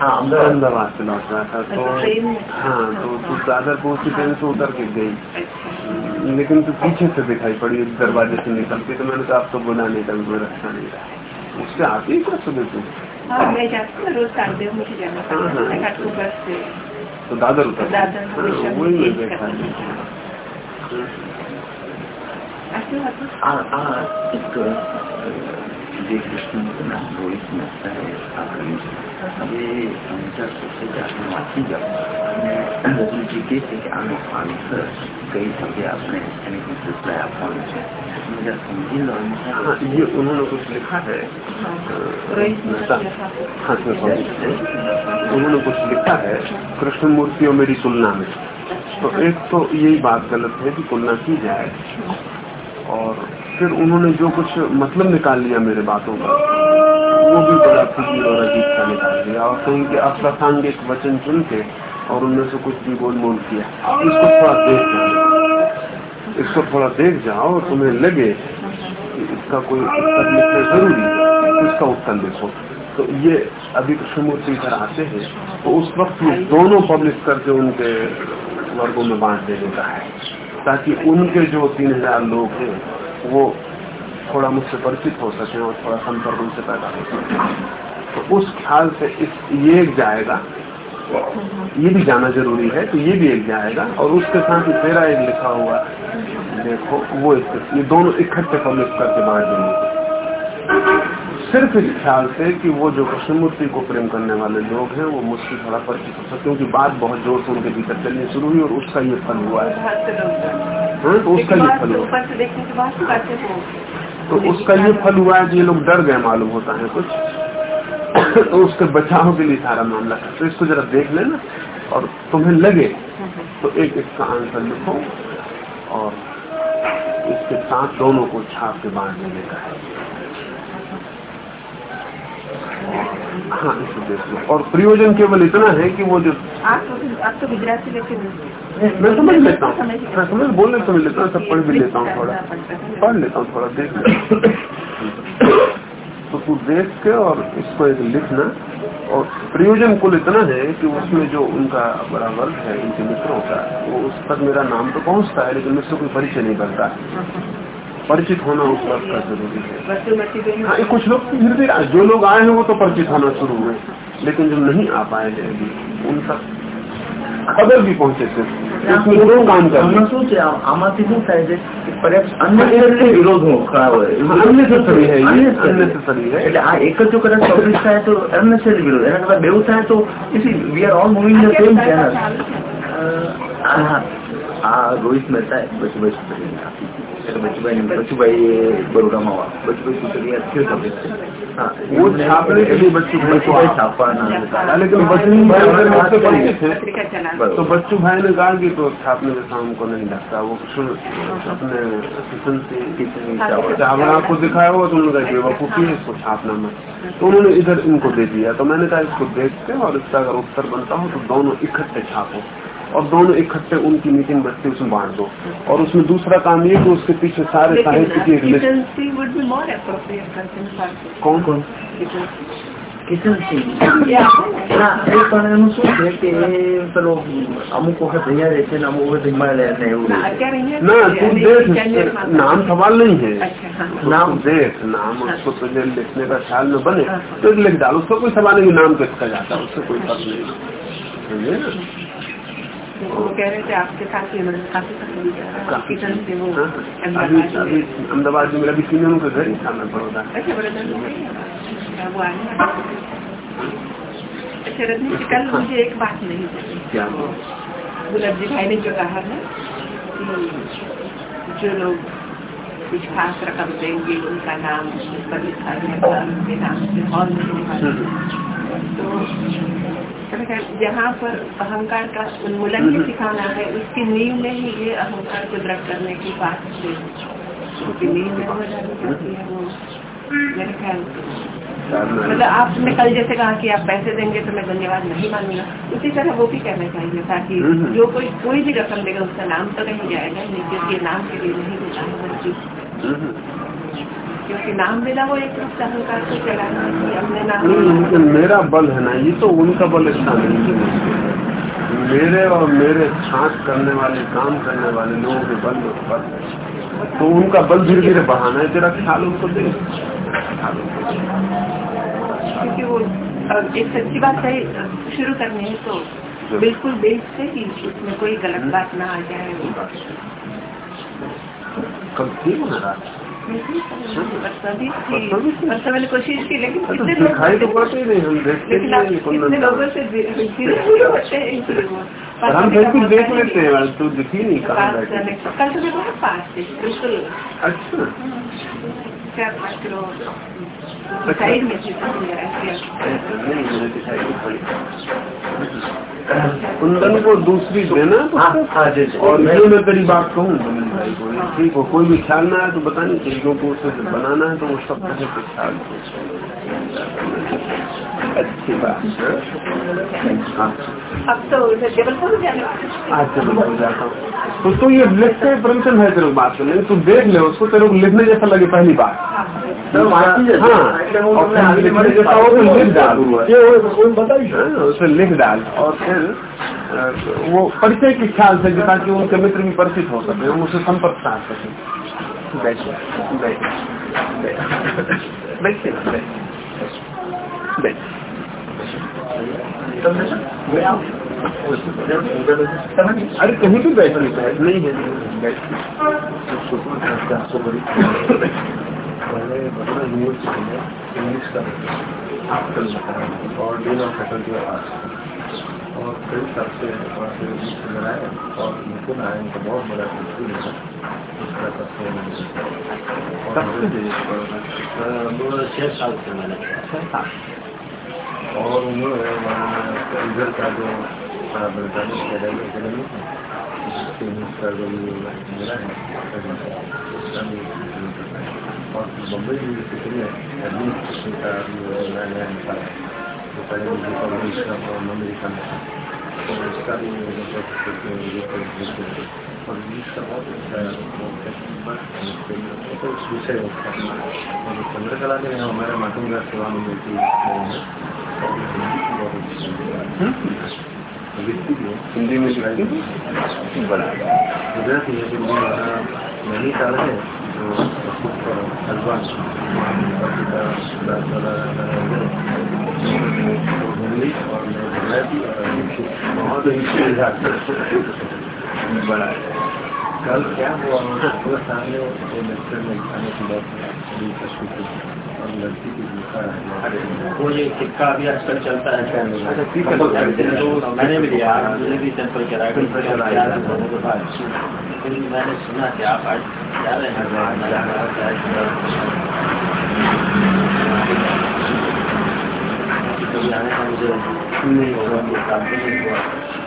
हाँ, अहमदाबाद से लौट रहा था तो हाँ, हाँ। तो तो दादरपुर की ट्रेन से उतर के गई अच्छा। लेकिन तो पीछे से दिखाई पड़ी दरवाजे से निकलती तो मैंने कहा आप तो बुला नहीं था कोई रास्ता नहीं रहा उससे आती ही क्या सुबह तुम तो दादर उतर दादर हाँ, वही मैं बैठा आ, आ, एक श्री कृष्ण को ना रोहित लगता है ये हमेशा सबसे ज्यादा माफी जब मैं रजनी जी के अनुसार कई जगह आपने सिलसिला फोन ये उन्होंने कुछ लिखा है उन्होंने कुछ लिखा है कृष्ण मूर्ति और मेरी तुलना में तो एक तो यही बात गलत है कि तुलना की जाए और फिर उन्होंने जो कुछ मतलब निकाल लिया मेरे बातों का वो भी बड़ा खुशी और अजीब सा निकाल लिया और कहीं के अप्रासंगिक वचन चुन के और उनमें से कुछ भी गोल मोल किया इसको थोड़ा देख जाओ इसको थोड़ा देख जाओ और तुम्हें लगे कि इसका कोई उत्तर लिखना जरूरी है इसका उत्तर लिखो तो ये अभी कृष्णमूर्ति तो घर आते हैं तो उस वक्त ये दोनों पब्लिश करके उनके वर्गों में बांट देने का है ताकि उनके जो तीन हजार लोग हैं तो वो थोड़ा मुझसे परिचित हो सके और थोड़ा संपर्क उनसे पैदा हो सके तो उस ख्याल से इस ये एक जाएगा ये भी जाना जरूरी है तो ये भी एक जाएगा और उसके साथ ही तेरा एक लिखा हुआ देखो वो ये दोनों इकट्ठे पब्लिश करके बाहर देंगे सिर्फ इस ख्याल से कि वो जो कृष्णमूर्ति को प्रेम करने वाले लोग हैं वो मुझसे थोड़ा परिचित हो सकते क्योंकि बात बहुत जोर से उनके भीतर चलनी शुरू हुई और उसका ये फल हुआ है हाँ, तो उसका ये फल हुआ तो, तो उसका ये फल हुआ है कि ये लोग डर गए मालूम होता है कुछ तो उसके बचाव के लिए सारा मामला तो इसको जरा देख लेना और तुम्हें लगे तो एक इसका आंसर लिखो और इसके साथ दोनों को छाप के बांधने का है हाँ इस उद्देश्य में और प्रयोजन केवल इतना है कि वो जो आप तो, तो मैं समझ लेता हूँ मैं हाँ, समझ बोलने समझ लेता हूँ सब पढ़ भी लेता हूँ थोड़ा पढ़ लेता हूँ थोड़ा देख तो तू देख के और इसको एक लिखना और प्रयोजन कुल इतना है कि उसमें जो उनका बड़ा वर्ग है उनके मित्रों का वो उस पर मेरा नाम तो पहुंचता है लेकिन मुझसे कोई परिचय नहीं करता परिचित होना उस बात का जरूरी है हाँ कुछ लोग धीरे धीरे जो लोग आए हैं वो तो परिचित होना शुरू हुए लेकिन जो नहीं आ पाए हैं अभी उन तक ખબર બી પહોંચે છે इसमें दोनों काम करना શું છે આમાંથી શું થાય છે અન્ય વિરોધ હોય અનનેસેસરી है ये अननेसेसरी है એટલે આ એક જ જો કદાચ પબ્લિશ થાય તો અનનેસેસરી વિરોધ એના કરતા બેવું થાય તો we are all moving the same channel આ રોહિત મહેતા लेकिन बच्चू तो बच्चू भाई ने कहा की तो छापने के काम को नहीं लगता वो अपने हाँ, तो चावल आपको दिखाया हुआ तो उन्होंने कहा बेवकूफी है इसको छापना में तो उन्होंने इधर इनको दे दिया तो मैंने कहा इसको देखते और इसका अगर उत्तर बनता हो तो दोनों इकट्ठे छापो और दोनों इकट्ठे उनकी मीटिंग बचती उसमें बांट दो और उसमें दूसरा काम ये कि उसके पीछे सारे साहित्य की एक लिस्ट कौन कौन કિશન સિંહ ના એ પણ એનું શું છે કે પેલો અમુક વખત અહીંયા રહે છે ને અમુક વખત હિમાલય ને એવું ना तू देख नाम सवाल नहीं है नाम देख नाम उसको तुझे लिखने का ख्याल में बने तो लिख डाल उसका कोई सवाल नहीं नाम किसका जाता उससे कोई फर्क नहीं समझे ना वो कह रहे थे आपके साथ ही अहमदाबाद में मेरा भी तीन का घर ही सामने अच्छा, पड़ोसा अच्छा रजनी कल हाँ। मुझे एक बात नहीं गुलाब जी भाई ने जो कहा है जो लोग विकास रकम देंगे उनका नाम पर लिखा जाएगा नाम से हॉल तो जहाँ पर अहंकार का उन्मूलन भी सिखाना है उसकी नींव में ही ये अहंकार को दृढ़ करने की बात है उसकी नींव में वो जाती है वो मेरे ख्याल मतलब आपने कल जैसे कहा कि आप पैसे देंगे तो मैं धन्यवाद नहीं मानूंगा उसी तरह वो भी कहना चाहिए ताकि हम्म, हम्म। जो कोई कोई भी रकम देगा उसका नाम तो नहीं जाएगा ये नाम के लिए नहीं मिला है हम्म, क्योंकि नाम मिला वो एक अहंकार को कहलाना मेरा बल है ना ये तो उनका बल इतना नहीं मेरे और मेरे छाक करने वाले काम करने वाले लोगों के बल में है तो उनका बल धीरे धीरे बढ़ाना है तेरा ख्याल उनको दे क्योंकि वो एक सच्ची बात है शुरू करनी है तो बिल्कुल बेच से ही उसमें कोई गलत हम्म। बात ना आ जाए कब थी वो जरा कोशिश की लेकिन अच्छा, कितने तो लोगों से हम बिल्कुल देख लेते हैं तू दिखी नहीं कल तो देखो पास बिल्कुल अच्छा हम्म। कुंदन को दूसरी देना तो हाँ, हाँ, और ये मैं तेरी बात कहूँ भाई को ठीक हो कोई भी ख्याल ना है तो बताने चीजों को उसे बनाना है तो वो सब हाँ। ख्याल अच्छी बात अब तो जबलपुर जाता हूँ तो ये लिखते परमिशन है तेरे बात करने तू देख ले उसको तेरे को लिखने जैसा लगे पहली बार तो हाँ। हाँ। तो हाँ, उसे लिख डाल और फिर वो परिचय के ख्याल से ताकि उनके मित्र भी परिचित हो सके उनसे संपर्क साध सके बैठिए बैठिए बैठिए बैठिए अरे कहीं भी बैठ नहीं है इंग्लिश का और डीन ऑफ फैकल्टी और फिर सबसे बनाए और निपुण आए उनको बहुत बड़ा उसका सबसे छः साल से मैंने छः साल और उन्होंने इधर का जो ब्रिटानिक एकेडमी एकेडमी जिसके मिनिस्टर जो मेरा है और बम्बई यूनिवर्सिटी में एडमिनिस्ट्रेशन का नया नया निकाला और तो इसका भी मतलब बहुत अच्छा है चंद्रकला के यहाँ हमारे मातंगा सेवा में मिलती है हिंदी में गुजराती है हिंदी हमारा नैनी साल है जो हलवा हिंदी और गुजराती और बहुत ही बड़ा है कल क्या हुआ उनको पूरा सामने वो लेक्चर में खाने की बात और लड़की की वो ये सिक्का अभी आजकल चलता है अच्छा, तो मैंने भी लिया मैंने भी सैंपल कराया लेकिन मैंने सुना कि आप आज जा रहे हैं मुझे नहीं होगा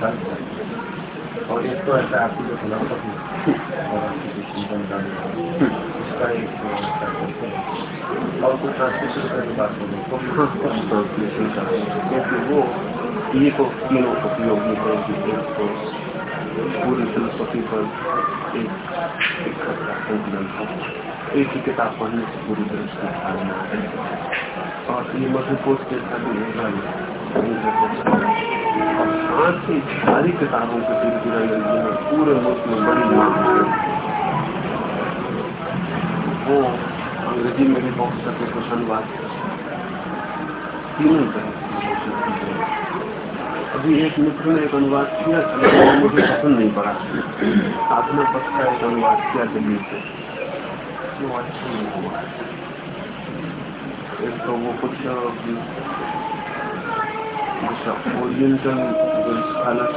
और एक तो ऐसा आपकी जो खिलाफत है और आपकी जो का उसका एक और कुछ ट्रांसलेशन का भी बात करें तो ट्रांसलेशन का क्योंकि वो ये तो तीनों उपयोगी है जिसको तो पूरी फिलोसफी पर एक ग्रंथ है एक ही किताब पढ़ने से पूरी दृष्टि धारणा है और ये के जैसा भी होगा आज की सारी किताबों के दिन गिराई हुई है पूरे मुल्क में बड़ी मांग वो अंग्रेजी में भी पहुंच सके प्रसन्न बात तीनों तरह अभी एक मित्र ने एक अनुवाद किया था मुझे पसंद नहीं पड़ा साधना पक्ष का एक अनुवाद किया दिल्ली से वो अच्छा नहीं हुआ एक तो वो कुछ was an ओरिएंटल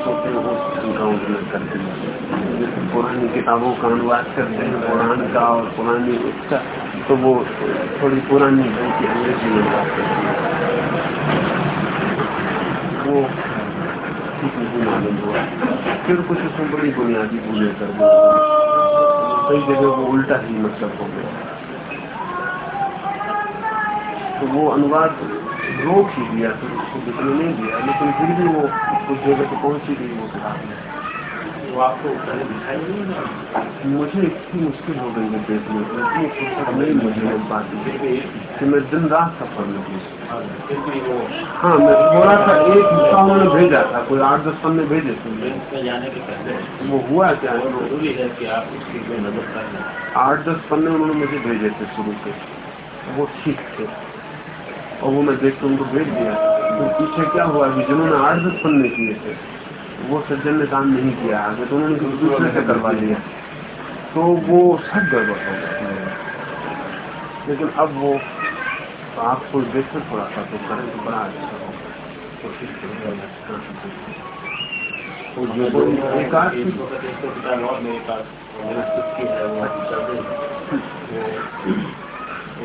होते हैं वो उनका उल्लेख करते हैं जैसे पुरानी किताबों का अनुवाद करते हैं पुराण का और पुरानी उसका तो वो थोड़ी पुरानी बल्कि अंग्रेजी में बात करते हैं वो ठीक नहीं मालूम हुआ फिर कुछ उसमें बड़ी बुनियादी भूलें कर दी कई जगह वो उल्टा ही मतलब हो गया तो वो अनुवाद रोक ही दिया फिर उसको बिकने नहीं दिया लेकिन फिर भी वो उस जगह पर पहुंच ही गई वो किताब में तो आपको पहले दिखाई नहीं मुझे इतनी मुश्किल हो गई है देखने में इतनी फुर्सत नहीं मुझे इस बात की मैं दिन रात का पढ़ लूँ हाँ मैं थोड़ा सा एक हिस्सा उन्होंने भेजा था कोई आठ दस पन्ने भेजे थे वो हुआ क्या है आठ दस पन्ने उन्होंने मुझे भेजे थे शुरू से वो ठीक थे और वो मैं देख के उनको भेज दिया तो पीछे क्या हुआ कि जिन्होंने आठ दस पन्ने किए थे वो सज्जन ने काम नहीं किया आगे तो उन्होंने दूसरे से करवा लिया तो वो सब गड़बड़ हो गया लेकिन अब वो आपको देख कर थोड़ा सा तो करेंट बड़ा अच्छा होगा एक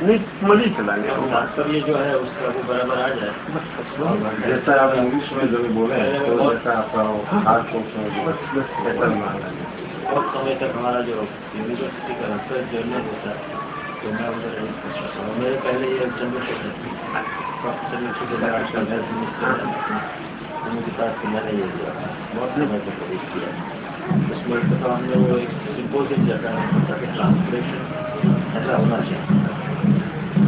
नहीं मजे चला गया हाँ, तो ये जो है उसका वो बराबर आ जाए जैसा आप इंग्लिश में जो बोले तो जैसा आपका हाथ बहुत समय तक हमारा जो यूनिवर्सिटी का रिसर्च जर्नल होता है तो मैं उधर मेरे पहले ये चंद्रशेखर चंद्रशेखर उनके साथ मैंने ये किया बहुत ने तक प्रवेश किया उसमें तो हमने वो एक सिंपोजियम जैसा ट्रांसलेशन ऐसा होना चाहिए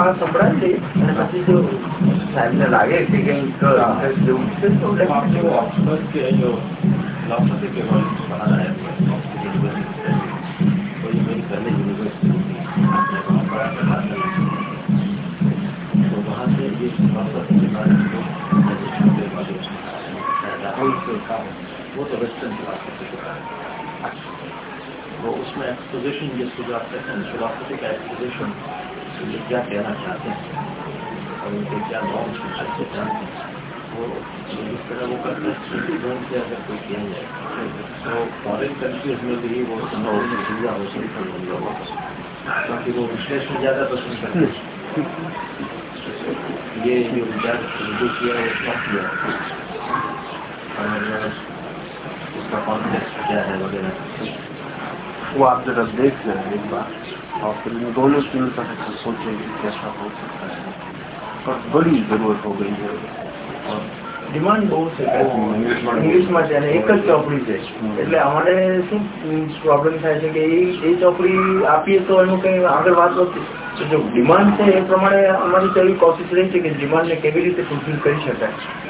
આ સંભળાય છે અને પછી જો સાહેબને લાગે કે કંઈક ઇન્ટરેસ્ટ જેવું છે તો तो आपने वो ऑक्सफर्ड के जो फिलोसफी के वॉल्यूम्स पढ़ा है यूनिवर्सिटी से तो ये मेरी पहले यूनिवर्सिटी थी आपने वहाँ पढ़ा था तो वहाँ से ये फिलोसफी के बारे में सजेशन के वॉल्यूम्स वो तो वेस्टर्न फिलोसफी के बारे में वो उसमें एक्सपोजिशन जिसको जो आप कहते हैं फिलोसफी का एक्सपोजिशन के लिए क्या कहना चाहते हैं और उनके क्या नाम अच्छे जानते हैं वो जिस तरह वो करते हैं उसी ढंग से अगर कोई किया जाए तो फॉरन कंट्रीज में भी वो संभव सुविधा हो सकती है उन लोगों को क्योंकि वो विश्लेषण ज़्यादा पसंद करते हैं ये जो विचार जो किया वो क्या किया और उसका कॉन्टेक्ट क्या है वगैरह वो आप जरा देख रहे हैं एक बार और फिर इन दोनों की तरह से सोचेंगे कैसा हो सकता है और बड़ी जरूरत हो गई है और ડિમાન્ડ બહુ છે ઇંગ્લિશમાં છે અને એક જ ચોપડી છે એટલે અમારે શું પ્રોબ્લેમ થાય છે કે એ એ ચોપડી આપીએ તો એનું કઈ આગળ વાત વધતી તો જો ડિમાન્ડ છે એ પ્રમાણે અમારી તો એવી કોશિશ રહી છે કે ડિમાન્ડને કેવી રીતે ફૂલફિલ કરી શકાય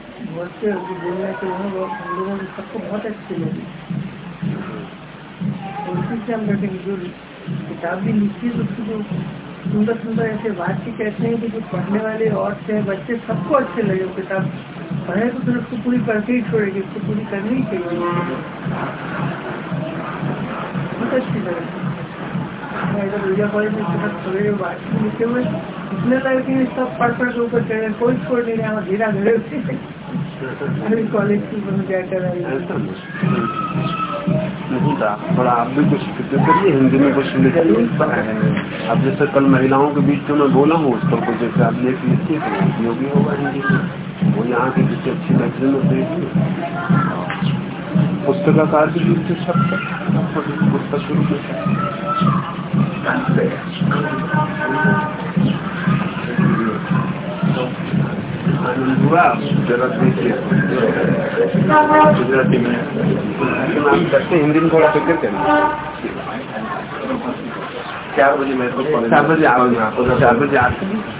बोलते हो कि बोलने के हम लोग हम लोगों की सबको बहुत अच्छी लगी तो उसी से हम कहते जो किताब भी लिखी है तो उसकी जो सुंदर सुंदर ऐसे बात की कहते हैं कि जो पढ़ने वाले और थे बच्चे सबको अच्छे लगे किताब पढ़े तो फिर उसको पूरी करके ही छोड़ेगी उसको पूरी करनी ही चाहिए बहुत अच्छी लगे इतने लगे सब पढ़ पढ़ के ऊपर चढ़े कोई छोड़ नहीं रहा धीरा धीरे थोड़ा आप भी कुछ फिक्र करिए हिंदी में कुछ लिखिए अब जैसे कल महिलाओं के बीच जो मैं बोला हूँ उस पर कुछ जैसे आप लेख लिखिए तो उपयोगी होगा हिंदी में वो यहाँ की किसी अच्छी लाइब्रेरी में देखिए पुस्तकाकार के बीच जो तो सब पुस्तक शुरू कर सकते हैं गुजराती हिंदी में थोड़ा फिक्र करना चार बजे मेरे तो को चार बजे आओ हाँ, तो चार बजे आते हैं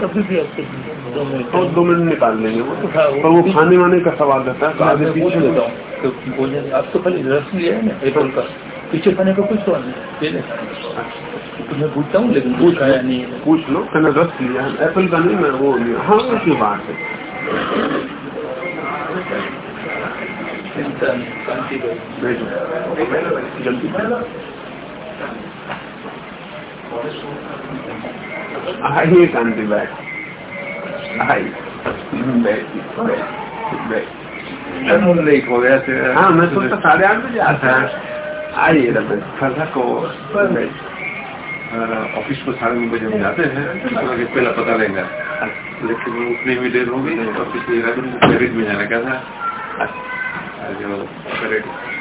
कभी भी आपके तो दो मिनट निकाल लेंगे वो तो पर वो खाने वाने का सवाल रहता है तो आगे पीछे लेता हूँ तो आप तो खाली रस लिया है ना एप्पल का पीछे खाने का कुछ सवाल नहीं तो मैं पूछता हूँ लेकिन पूछ आया नहीं है पूछ लो मैंने रस लिया है एप्पल का नहीं मैं वो लिया हाँ उसकी बात है जल्दी आइए कांति बैठ साढ़े आठ बजे आता है आइए ऑफिस को साढ़े नौ बजे जाते हैं अच्छा। पहला पता लगेगा अच्छा। लेकिन उतनी भी देर हो गई ऑफिस में जाना क्या था अच्छा। जो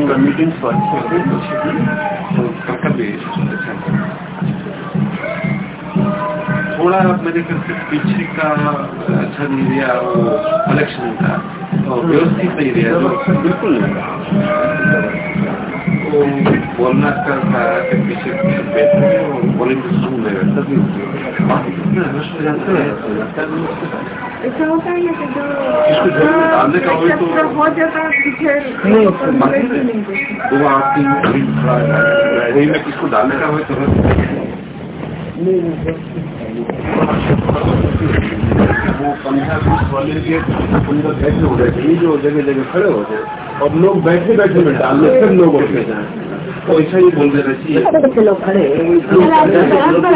think our meetings for थोड़ा मेरे ख्याल पीछे का अच्छा नहीं दिया वो कलेक्शन का तो हाँ। व्यवस्थित नहीं रहा जो बिल्कुल वो बोलना का था पीछे बैठे बोलेंगे सुन रहे तभी तो। बाकी कितना हो जाता तो है ऐसा होता है कि जो हो हाँ, तो में किसको डालने का हो तो वो पंद्रह बीस वाले के अंदर हो जो जगह जगह खड़े हो गए और लोग बैठे बैठे में डालने फिर लोग उठे जाए वैसा ही बोल देना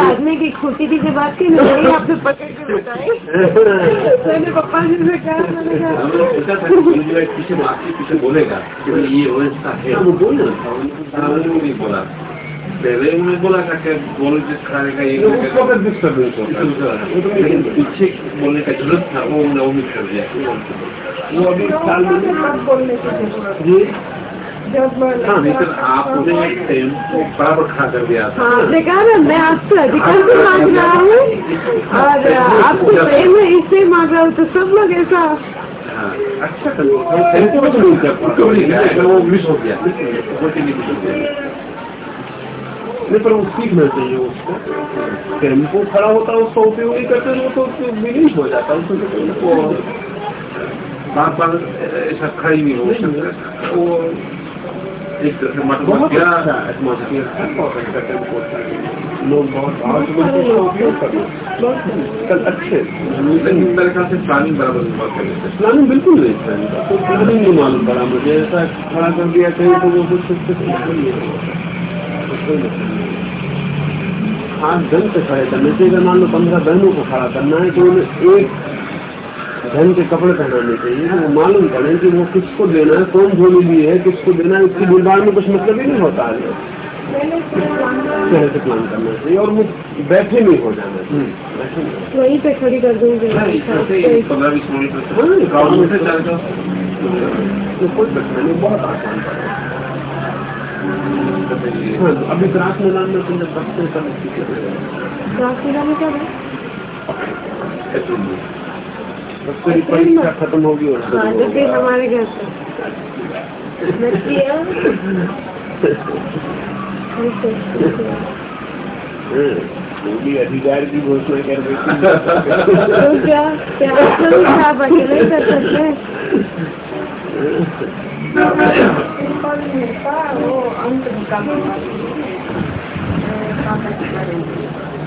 आदमी की खुशी की बात की वही पकड़ के बताई पीछे बोलेगा ये व्यवस्था है बोला पहले उन्होंने बोला था कि बोल ये उसको पीछे बोलने का जरूरत था वो उन्होंने उम्मीद कर दिया वो अभी साल में हाँ आपने स्वयं हाँ, ना मैं आपसे अधिकार से मांग रहा हूँ और आपको तो प्रेम है इससे मांग रहा हूँ तो सब लोग ऐसा हाँ, अच्छा पर वो सीखना चाहिए उसको टेम्पो खड़ा होता है उसका उपयोग नहीं करते तो विलीन हो जाता उसको तो बार बार ऐसा खड़ा ही नहीं हो सकता प्लानिंग बिल्कुल नहीं तो नहीं मालूम पड़ा मुझे ऐसा खड़ा कर दिया कहीं तो वो कुछ आज हाँ, ढंग से खड़े करने से तो मान लो पंद्रह बहनों को खड़ा करना है तो उन्हें एक धन के कपड़े पहनाने चाहिए तो वो मालूम पड़े कि वो किसको देना है कौन धोनी भी है किसको देना है इसकी भीड़भाड़ में कुछ मतलब ही नहीं होता है से प्लान करना चाहिए और वो बैठे नहीं हो जाना हम्म। वही पे खड़ी कर दूंगी कोई हाँ, तो नहीं बहुत आसान हाँ, तो अभी ग्रास मैदान में तुमने क्या बच्चों परीक्षा खत्म होगी और हाँ, हमारे घर पर हम्म। अधिकार की घोषणा कर देती तो नहीं कर सकते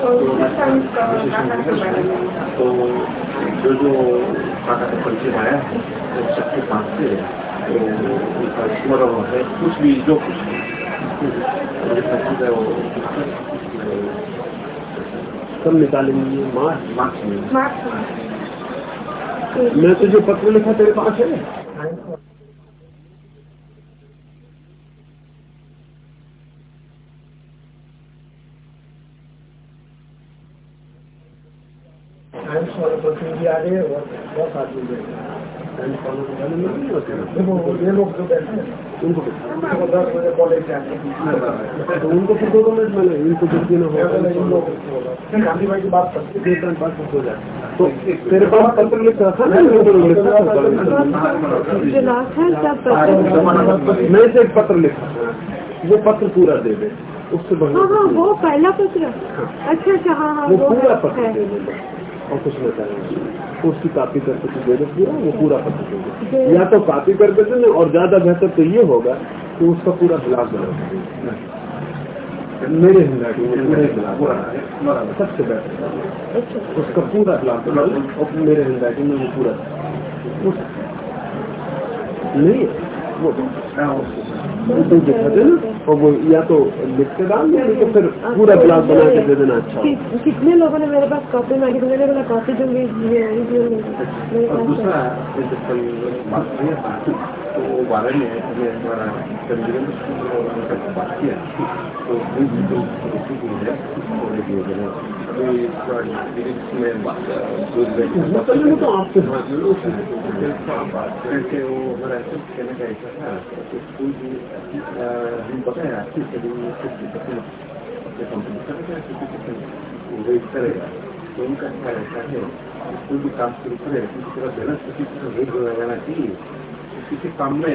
तो, तो, तो जो जो माता का परिचय आया है वो सबके पास से तो उनका स्मरण है कुछ भी जो कुछ सब निकालेंगे मार्च मार्च में मैं तो जो पत्र लिखा तेरे पास है बहुत आदमी देखो ये लोग जो बैठे उनको दस बजे कॉलेज जाते तो उनको फिर दो मिनट मिले इनको दो दिन गांधी भाई की बात करते हो जाए तो तेरे पास पत्र लिखा था ना मैं से एक पत्र लिखा वो पत्र पूरा दे दे उससे हाँ हाँ वो पहला पत्र अच्छा अच्छा हाँ हाँ वो पूरा पत्र और कुछ होता नहीं उसकी कापी करके जो दे देती है वो पूरा कर सकेंगे या तो कापी करके देते और ज्यादा बेहतर तो ये होगा कि उसका पूरा ब्लॉक बना सकेंगे मेरे हिंदा सबसे बेहतर उसका पूरा ब्लॉक बना और मेरे हिंदा में वो पूरा नहीं वो हाँ, उसमें दिखा भजन और वो या तो लिख के डाल या नहीं तो फिर पूरा ग्लास अच्छा, बना के दे देना अच्छा कितने लोगों ने मेरे पास कॉपी मांगी तो मैंने बोला कॉपी तो जो अच्छा, दूसरा तो वो बारे में तो पब्लिक योजना वो ऐसा था कि हम बताए आपकी तो उनका क्या रहता है स्कूल भी काम शुरू करेगा किसी तरह बैलेंस किसी चाहिए किसी काम में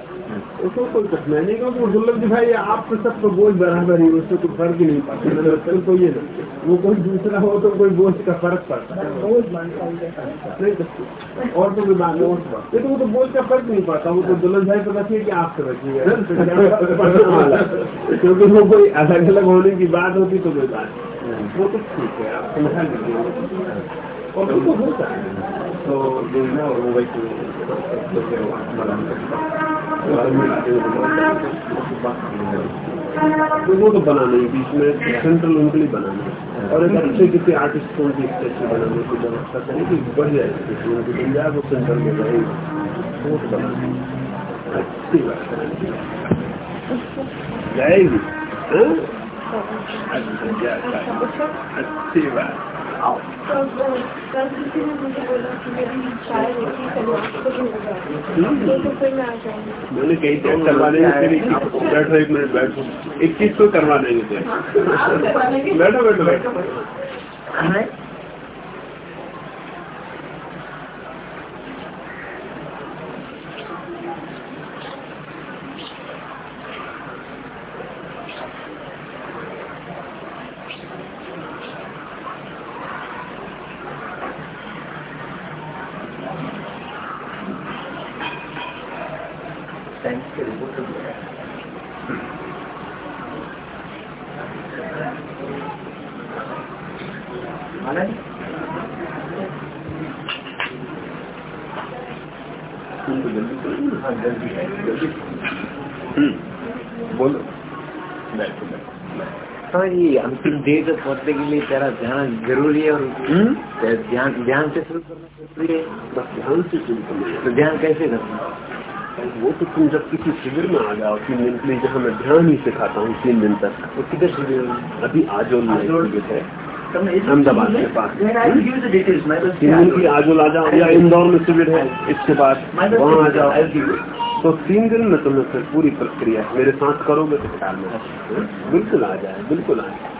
उसको कोई कठिनाई नहीं क्योंकि दुर्लभ जी भाई आप तो सब तो बोझ बराबर ही उससे कोई फर्क ही नहीं पड़ता तो को ये ना वो कोई दूसरा हो तो कोई बोझ का फर्क पड़ता है और तो विमान लेकिन वो तो बोझ का फर्क नहीं पड़ता वो तो दुल्लभ भाई को रखिए की आपसे रखिए क्योंकि वो कोई अलग अलग होने की बात होती तो कोई बात वो तो ठीक है आप समझा लीजिए और उनको होता है तो देखना और वो वैसे तो वो तो बनाने ही बीच में सेंट्रल उनके लिए बनाना और एक अच्छे किसी आर्टिस्ट को भी स्टेचू बनाने की व्यवस्था करें कि तो बढ़ जाए उनकी बन जाए वो सेंट्रल में रहे वो तो बनाना अच्छी बात करेंगे जाएगी हाँ? अच्छा। अच्छा, अच्छा, अच्छी बात मैंने कई चेक तो करवा देंगे बैठो एक मिनट बैठो इक्कीस को करवा देंगे बैठो बैठो बैठो हाँ। देह तक पहुंचने के लिए तेरा ध्यान जरूरी है और हम्म? ध्यान ध्यान से शुरू करना जरूरी है बस ध्यान शुरू करना तो ध्यान कैसे करना वो तो तुम जब किसी शिविर में आ जाओ तीन दिन के लिए जहाँ मैं ध्यान ही सिखाता हूँ तीन दिन तक वो तो किधर शिविर अभी आजोल में अहमदाबाद के पास हम्म? तीन दिन की आजोल आ जाओ या इंदौर में शिविर है इसके बाद वहाँ आ जाओ तो तीन दिन में तुम्हें फिर पूरी प्रक्रिया मेरे साथ करोगे तो ख्याल अच्छा। में हम्म? बिल्कुल आ जाए बिल्कुल आ जाए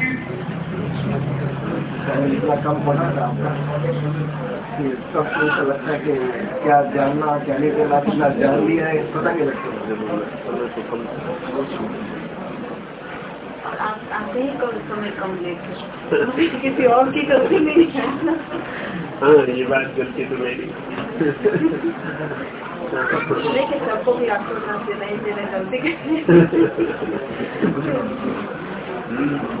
इतना कम होना था सबको ऐसा लगता है कि क्या जानना क्या नहीं करना कितना जान लिया है पता नहीं लगता तो किसी और की गलती नहीं है हाँ ये बात गलती तो मेरी सबको भी आपको गलती [LAUGHS]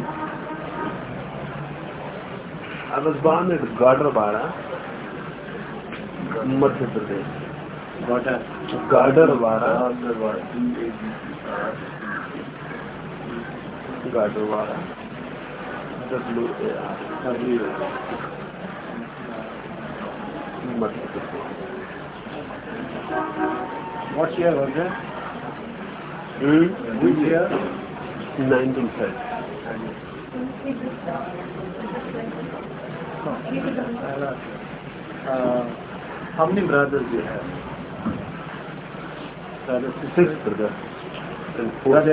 I was born at Gadarwara, Madhya Pradesh. Gadarwara. Madhya Pradesh. What year was that? Hmm? Which year? 1930. Uh, how many brothers do you have? Brothers, six brothers. And four Are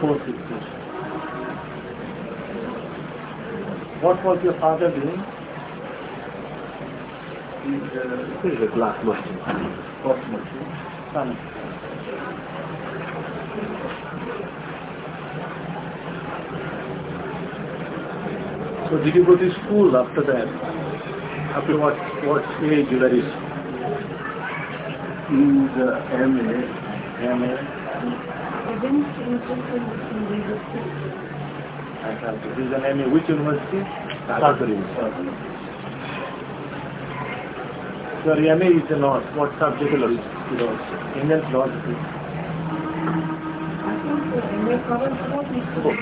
Four sisters. What was your father doing? He uh, is a glass merchant. Glass merchant. Son. So did you go to school after that? After what, what age that is? In the MA, MA. I didn't university. I have to. MA. Which university? sorry. Your MA is in laws. What subject Indian I think the MA covers both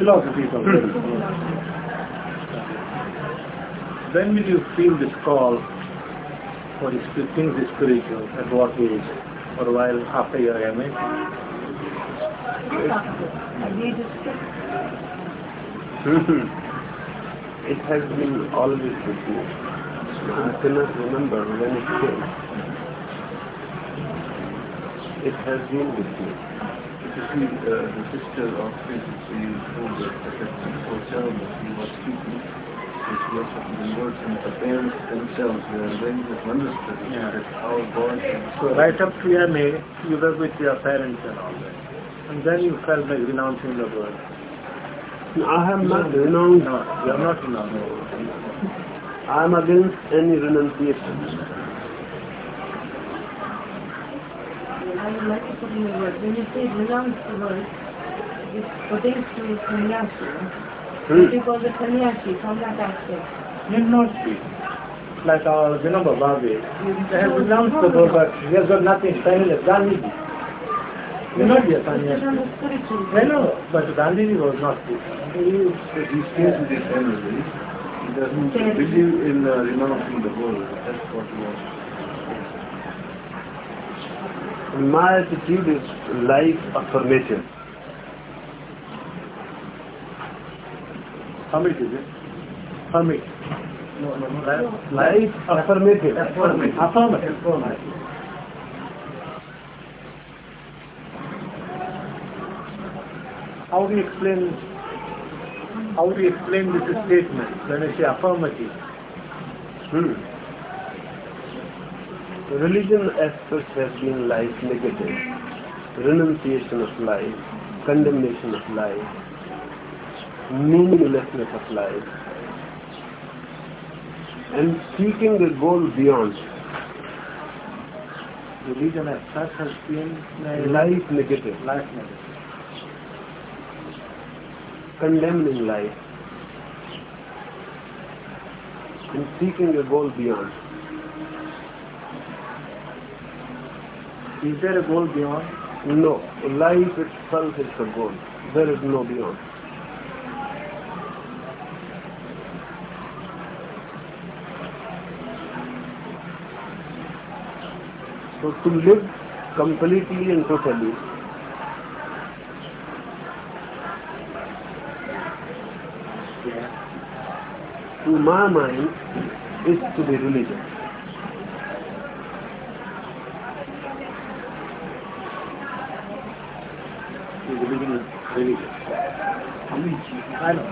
philosophies world. Hmm. when will you feel this call for things is spiritual, at what age, a while after your mean. Hmm. it has been always with me. I cannot remember when it came. It has been with me especially uh, the, the sister of his, so you told us that the hotel that he was speaking, his words of the words and the parents themselves, they are very much understood that our boy. So right up to your MA, you were with your parents and all that. And then you felt like renouncing the world. I have not renounced. No, you are not renounced. I am against any renunciation. I would like to put in a word. When you say Vrindavana word, it pertains to sannyasi. Hmm. People the sannyasi from that aspect. Need not be. Like our Vinamba Bhavi. They have renounced the Lord, but he has got nothing stainless. Gandhiji. May not be a sannyasi. I know, but Gandhiji was not this. He stays with his family. He doesn't believe in renouncing the world. That's what he wants my attitude is life affirmative. Summit is it? Affirmative. No, no, no. Life affirmative. Affirmative. Affirmative. affirmative. How do you explain how do you explain this statement when I say affirmative? Hmm religion as such has been life negative, renunciation of life, condemnation of life, meaninglessness of life, and seeking the goal beyond. Religion as such has been life negative. Life negative. Condemning life and seeking a goal beyond. Is there a goal beyond? No. Life itself is the goal. There is no beyond. So to live completely and totally to my mind is to be religious. Life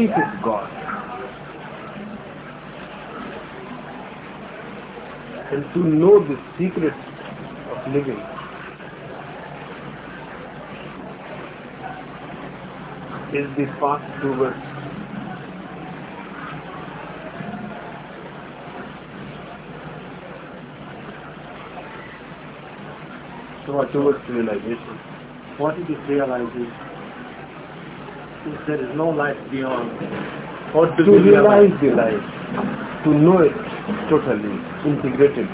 is God. And to know the secrets of living. is the path towards towards realization. What is realization? if there is no life beyond, or to, to realize the life, to know it totally, integrated.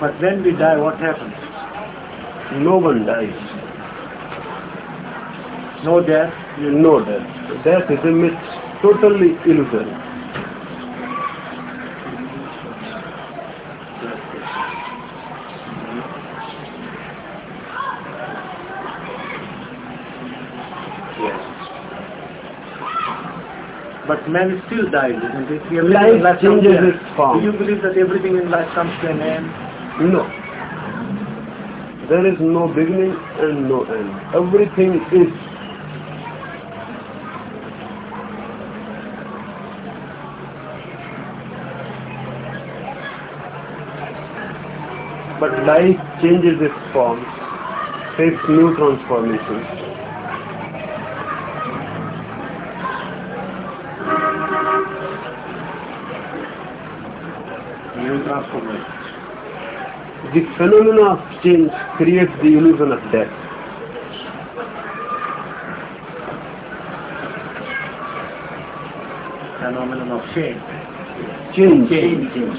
But when we die, what happens? No one dies. No death? No death. Death is a myth, totally illusory. man still dies, isn't it? life changes its form. Do you believe that everything in life comes to an end? No. There is no beginning and no end. Everything is. But life changes its form, takes new transformations. The phenomena of change creates the illusion of death. Phenomenon of change. Change. Change. change.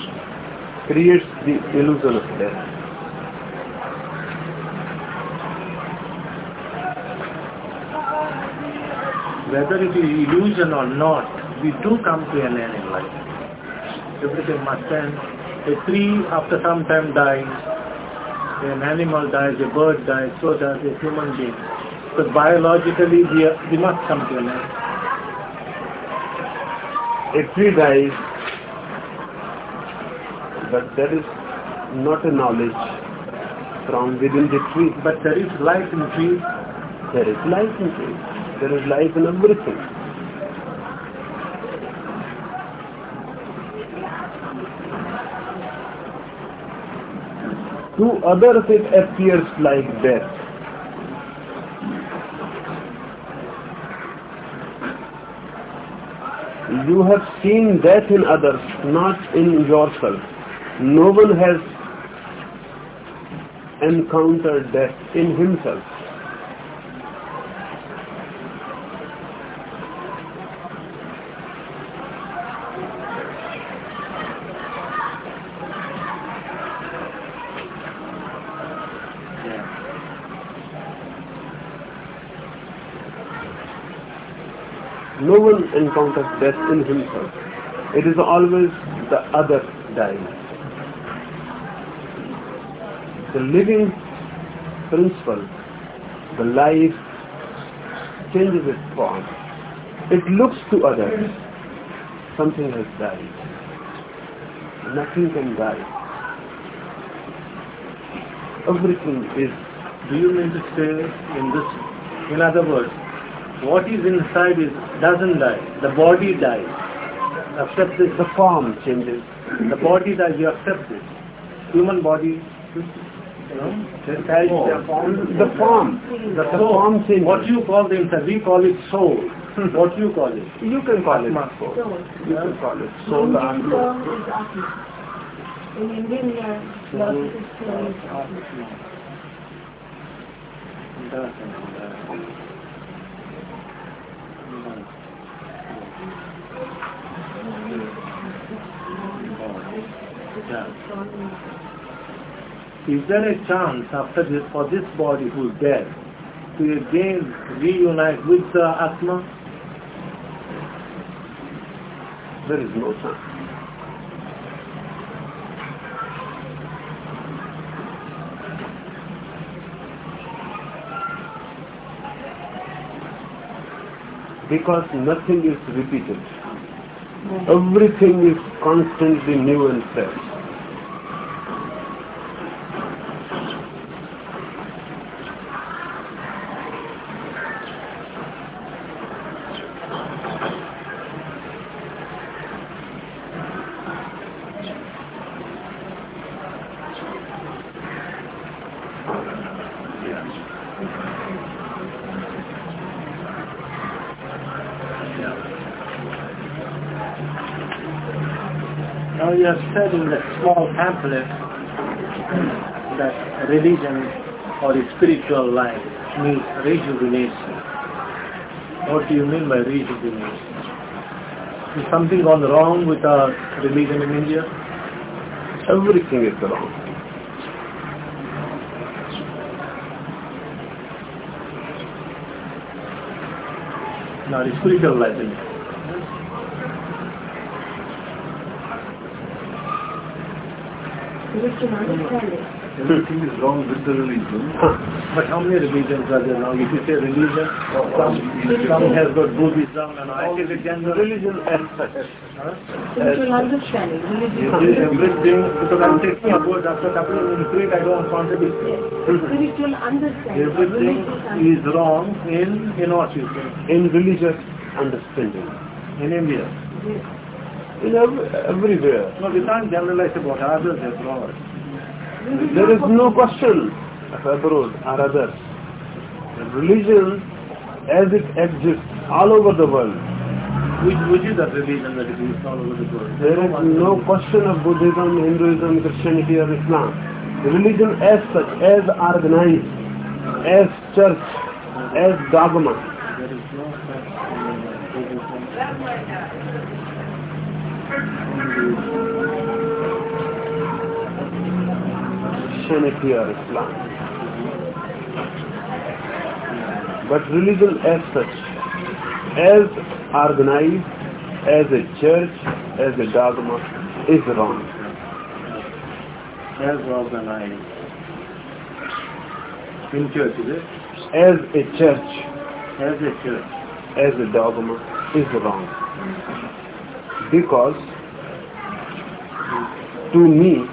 Creates the illusion of death. Whether it is illusion or not, we do come to an end in life. Everything must end a tree after some time dies, an animal dies, a bird dies, so does a human being. Because biologically we we must come to an end. A tree dies, but there is not a knowledge from within the tree. But there is life in trees. There is life in trees. There is life in everything. To others it appears like death. You have seen death in others, not in yourself. No one has encountered death in himself. encounters death in himself. It is always the other dying. The living principle, the life changes its form. It looks to others. Something has died. Nothing can die. Everything is. Do you mean to say in this, in other words, what is inside is doesn't die. The body dies. Accept this. The form changes. The body dies. You accept this. Human body. You know, dies, the form. The form. The, form changes. What you call the inside, we call it soul. [LAUGHS] what you call it? You can call it soul. You can call it soul. In Indian, soul. soul. soul. chance. Is there a chance after this, for this body who's dead to again reunite with the Atma? There is no chance. because nothing is repeated. Everything is constantly new and fresh. said in the small pamphlet that religion or spiritual life needs rejuvenation. What do you mean by rejuvenation? Is something gone wrong with our religion in India? Everything is wrong. Now, spiritual life Everything is wrong with the religion. but how many religions are there now? If you say religion, some, some has got Buddhism and all the general religion and such. Spiritual understanding, religion. Everything, because I'm taking a word after a couple in Crete, I don't want to contradict. Spiritual understanding. Everything is wrong in, in what you say? In religious understanding. In India. Yes. In everywhere. No, we can't generalize about others as well. There is no question of abroad or others. Religion, as it exists all over the world. Which, which is a religion that exists all over the world? There is no question of Buddhism, Hinduism, Christianity or Islam. Religion as such, as organized, as church, as dogma, Christianity or Islam. But religion as such, as organized, as a church, as a dogma, is wrong. As organized. In church, is it? As a church. As a church. As a dogma is wrong. Because to me,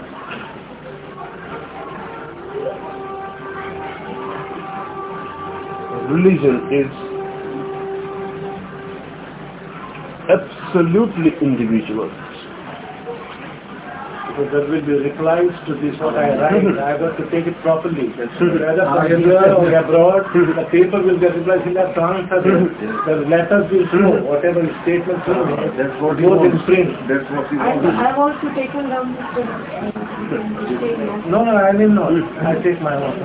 religion is absolutely individual. So there will be replies to this what I write. Mm -hmm. I have to take it properly. Whether from here or abroad, the paper will get replies in that answer. The letters will show, whatever statements will That's what you want. That's what you I, want. I've also taken down the. No, no, I mean not. Hmm. I take my own.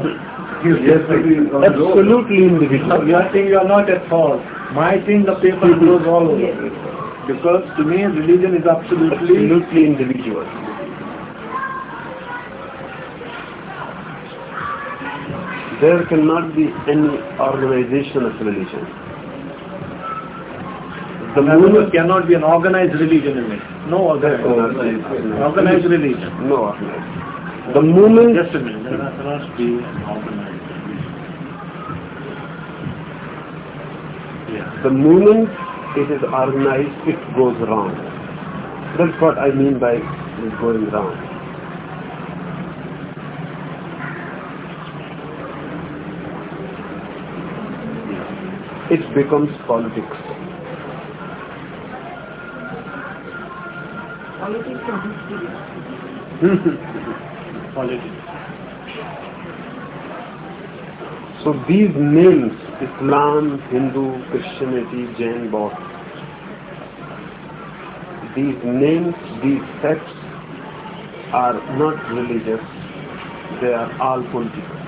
Yes, absolutely individual. You are saying you are not at fault. My thing, the paper hmm, hmm. goes all over. Yes. Because to me, religion is absolutely, absolutely individual. There cannot be any organization of religion. The Mulu cannot be an organized religion in it. No organized, oh, organized religion. No organized. The movement... Just a minute. There must be organized yeah. The movement. it is organized, it goes wrong. That's what I mean by going wrong. It becomes politics. So these names, Islam, Hindu, Christianity, Jain, both, these names, these sects are not religious, they are all political.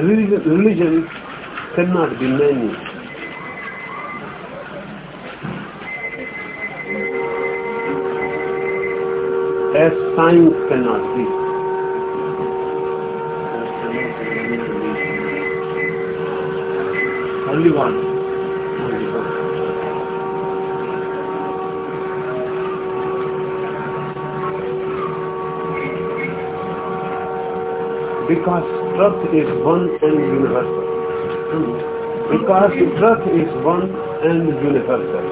religion cannot be many. As science cannot be. Only one. Because truth is one and universal. Because truth is one and universal.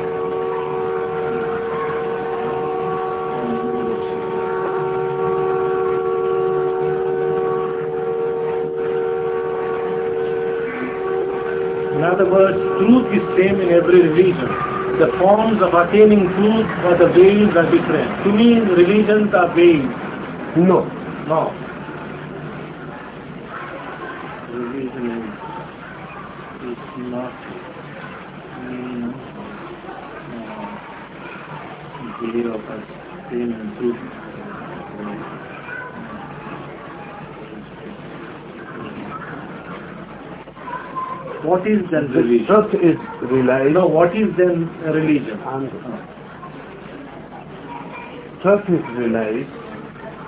In other words, truth is same in every religion. The forms of attaining truth or the ways are different. To me, religions are ways. No. No. saying and so what is then religion? Truth is realized. No, what is then religion? And uh, truth is realized.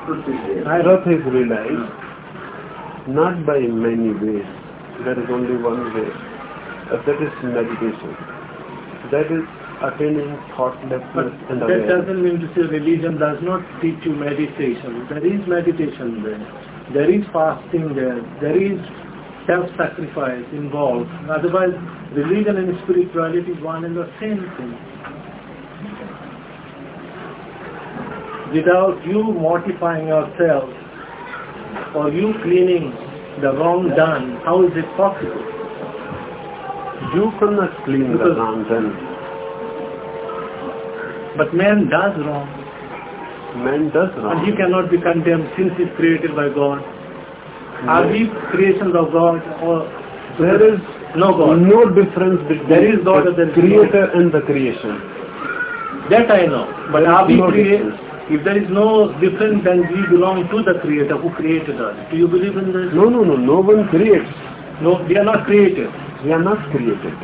Truth is realized. Truth is realized. Not by many ways. There is only one way. That is meditation. That is attaining thoughtlessness That doesn't mean to say religion does not teach you meditation. There is meditation there. There is fasting there. There is self-sacrifice involved. Otherwise, religion and spirituality is one and the same thing. Without you mortifying yourself or you cleaning the wrong done, how is it possible? You cannot clean because the wrong done but man does wrong. Man does wrong. And he cannot be condemned since he's created by God. Hmm. Are we creations of God or there is no God? No difference between there is God the creator and the creation. That I know. But there are we no created? If there is no difference, then we belong to the Creator who created us. Do you believe in this? No, no, no. No one creates. No, we are not created. We are not created.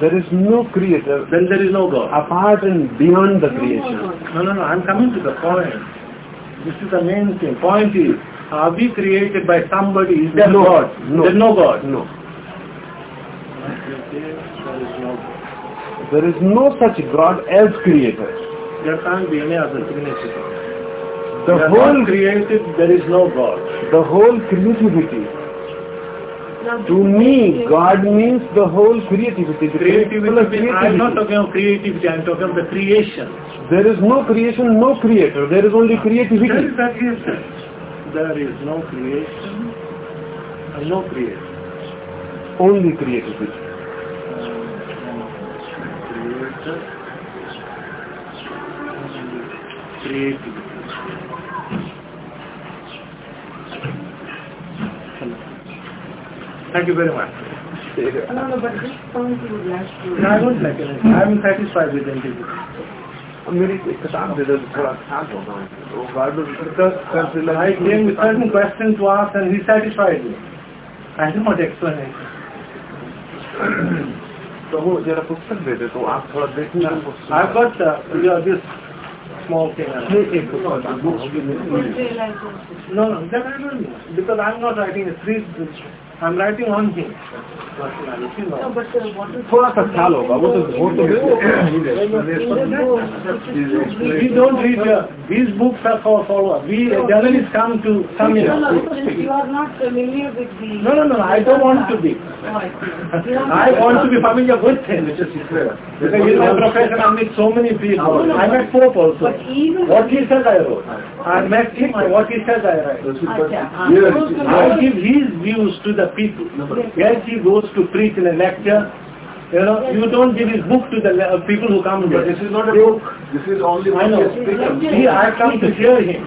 There is no creator. Then there is no God. Apart and beyond the creation. No, no, no. I'm coming to the point. This is the main thing. Point is, are we created by somebody? Is there no, God? No. There is no God. No. There is no such God as creator. There can't be any other creator. The whole created, there is no God. The whole creativity to me, God means the whole creativity. The creativity, creativity. I'm not talking of creativity, I'm talking of the creation. There is no creation, no creator. There is only creativity. There is, that is, there is no creation and no creator. Only creativity. Creator. Creativity. Thank you very much. No, no, but this point you would like to... No, I don't like it. I am satisfied with NTP. I किताब दे दो थोड़ा शांत होगा वो guard because I came with certain question to तो वो जरा पुस्तक दे दे तो आप थोड़ा देखना I got this small thing. No, no, no, because I'm not writing a three I'm writing on him. No, but uh, what is थोड़ा सा ख्याल होगा वो तो वो तो We don't read uh, these books are for follower. We uh, journalists come to some no, no, years. you are not familiar with the... No, no, no, I don't want to be. Oh, I see. You are I not- want to be familiar with him. Because in my profession I meet so many people. I met Pope also. But even... What he says I wrote. I met him, what he says I write. Acha, ah, Yes, those who I know- give his views to the people. Yes, he goes to preach in a lecture. You know, you don't give his book to the people who come here. This is not a they, book. This is only one I know. See, I come to hear him.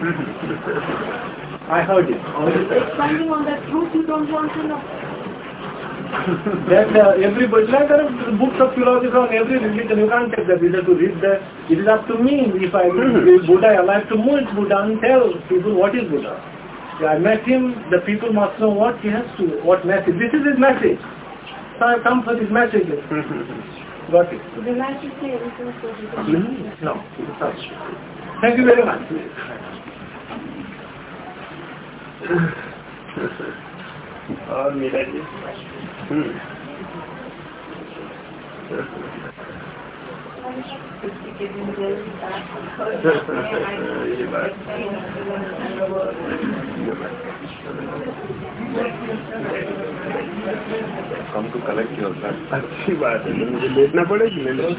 I heard it. Expanding on that truth you don't want to know. that uh, everybody, like there are books of philosophy on every religion, you can't take the reader to read that. It is up to me if I will Buddha I alive to move Buddha and tell people what is Buddha. Mm-hmm. Yeah, I met him, the people must know what he has to, what message. This is his message. So I come for his message. [LAUGHS] Got it? Would you like to say anything for the No. Thank you very much. और मीरा जी तो collect किया होता अच्छी बात है मुझे लेटना पड़ेगी ले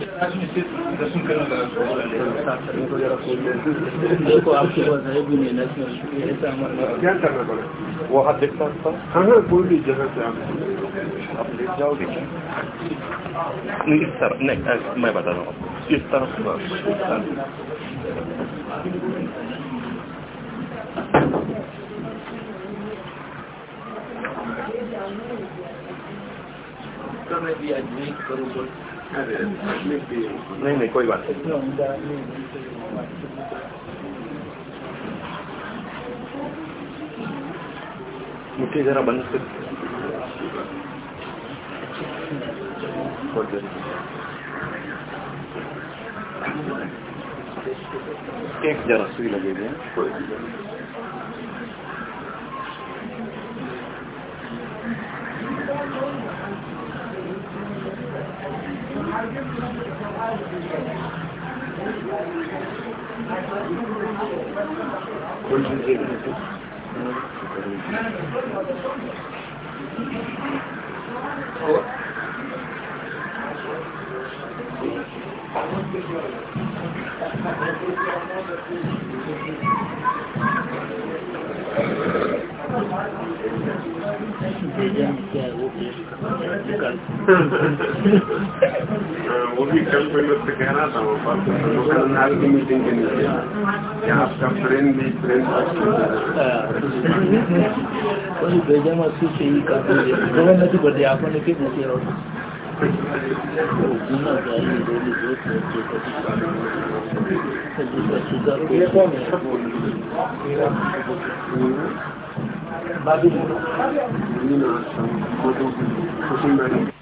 क्या करना पड़ेगा वो हाथ देखता हाँ हाँ कोई भी जगह से आप आप लेट जाओगे नहीं इस तरफ नहीं मैं बता रहा हूँ आपको इस तरफ नहीं नहीं कोई बात नहीं मुठी जरा बंद कर एक जरा सुई लगेगी Thank you. Thank you. वो टेस्ट करना हाँ, वो भी कल कोई मुझसे कह रहा था वो परसों की मीटिंग के नीचे कि आपका ब्रेन भी ब्रेन પછી ભેજામાં શું છે એ કાપી દે ખબર નથી પડતી આપણને કેમ નથી આવડતું જૂના ગાડી ડેલી જોત વચ્ચે પછી પછી સુધારો Thank you.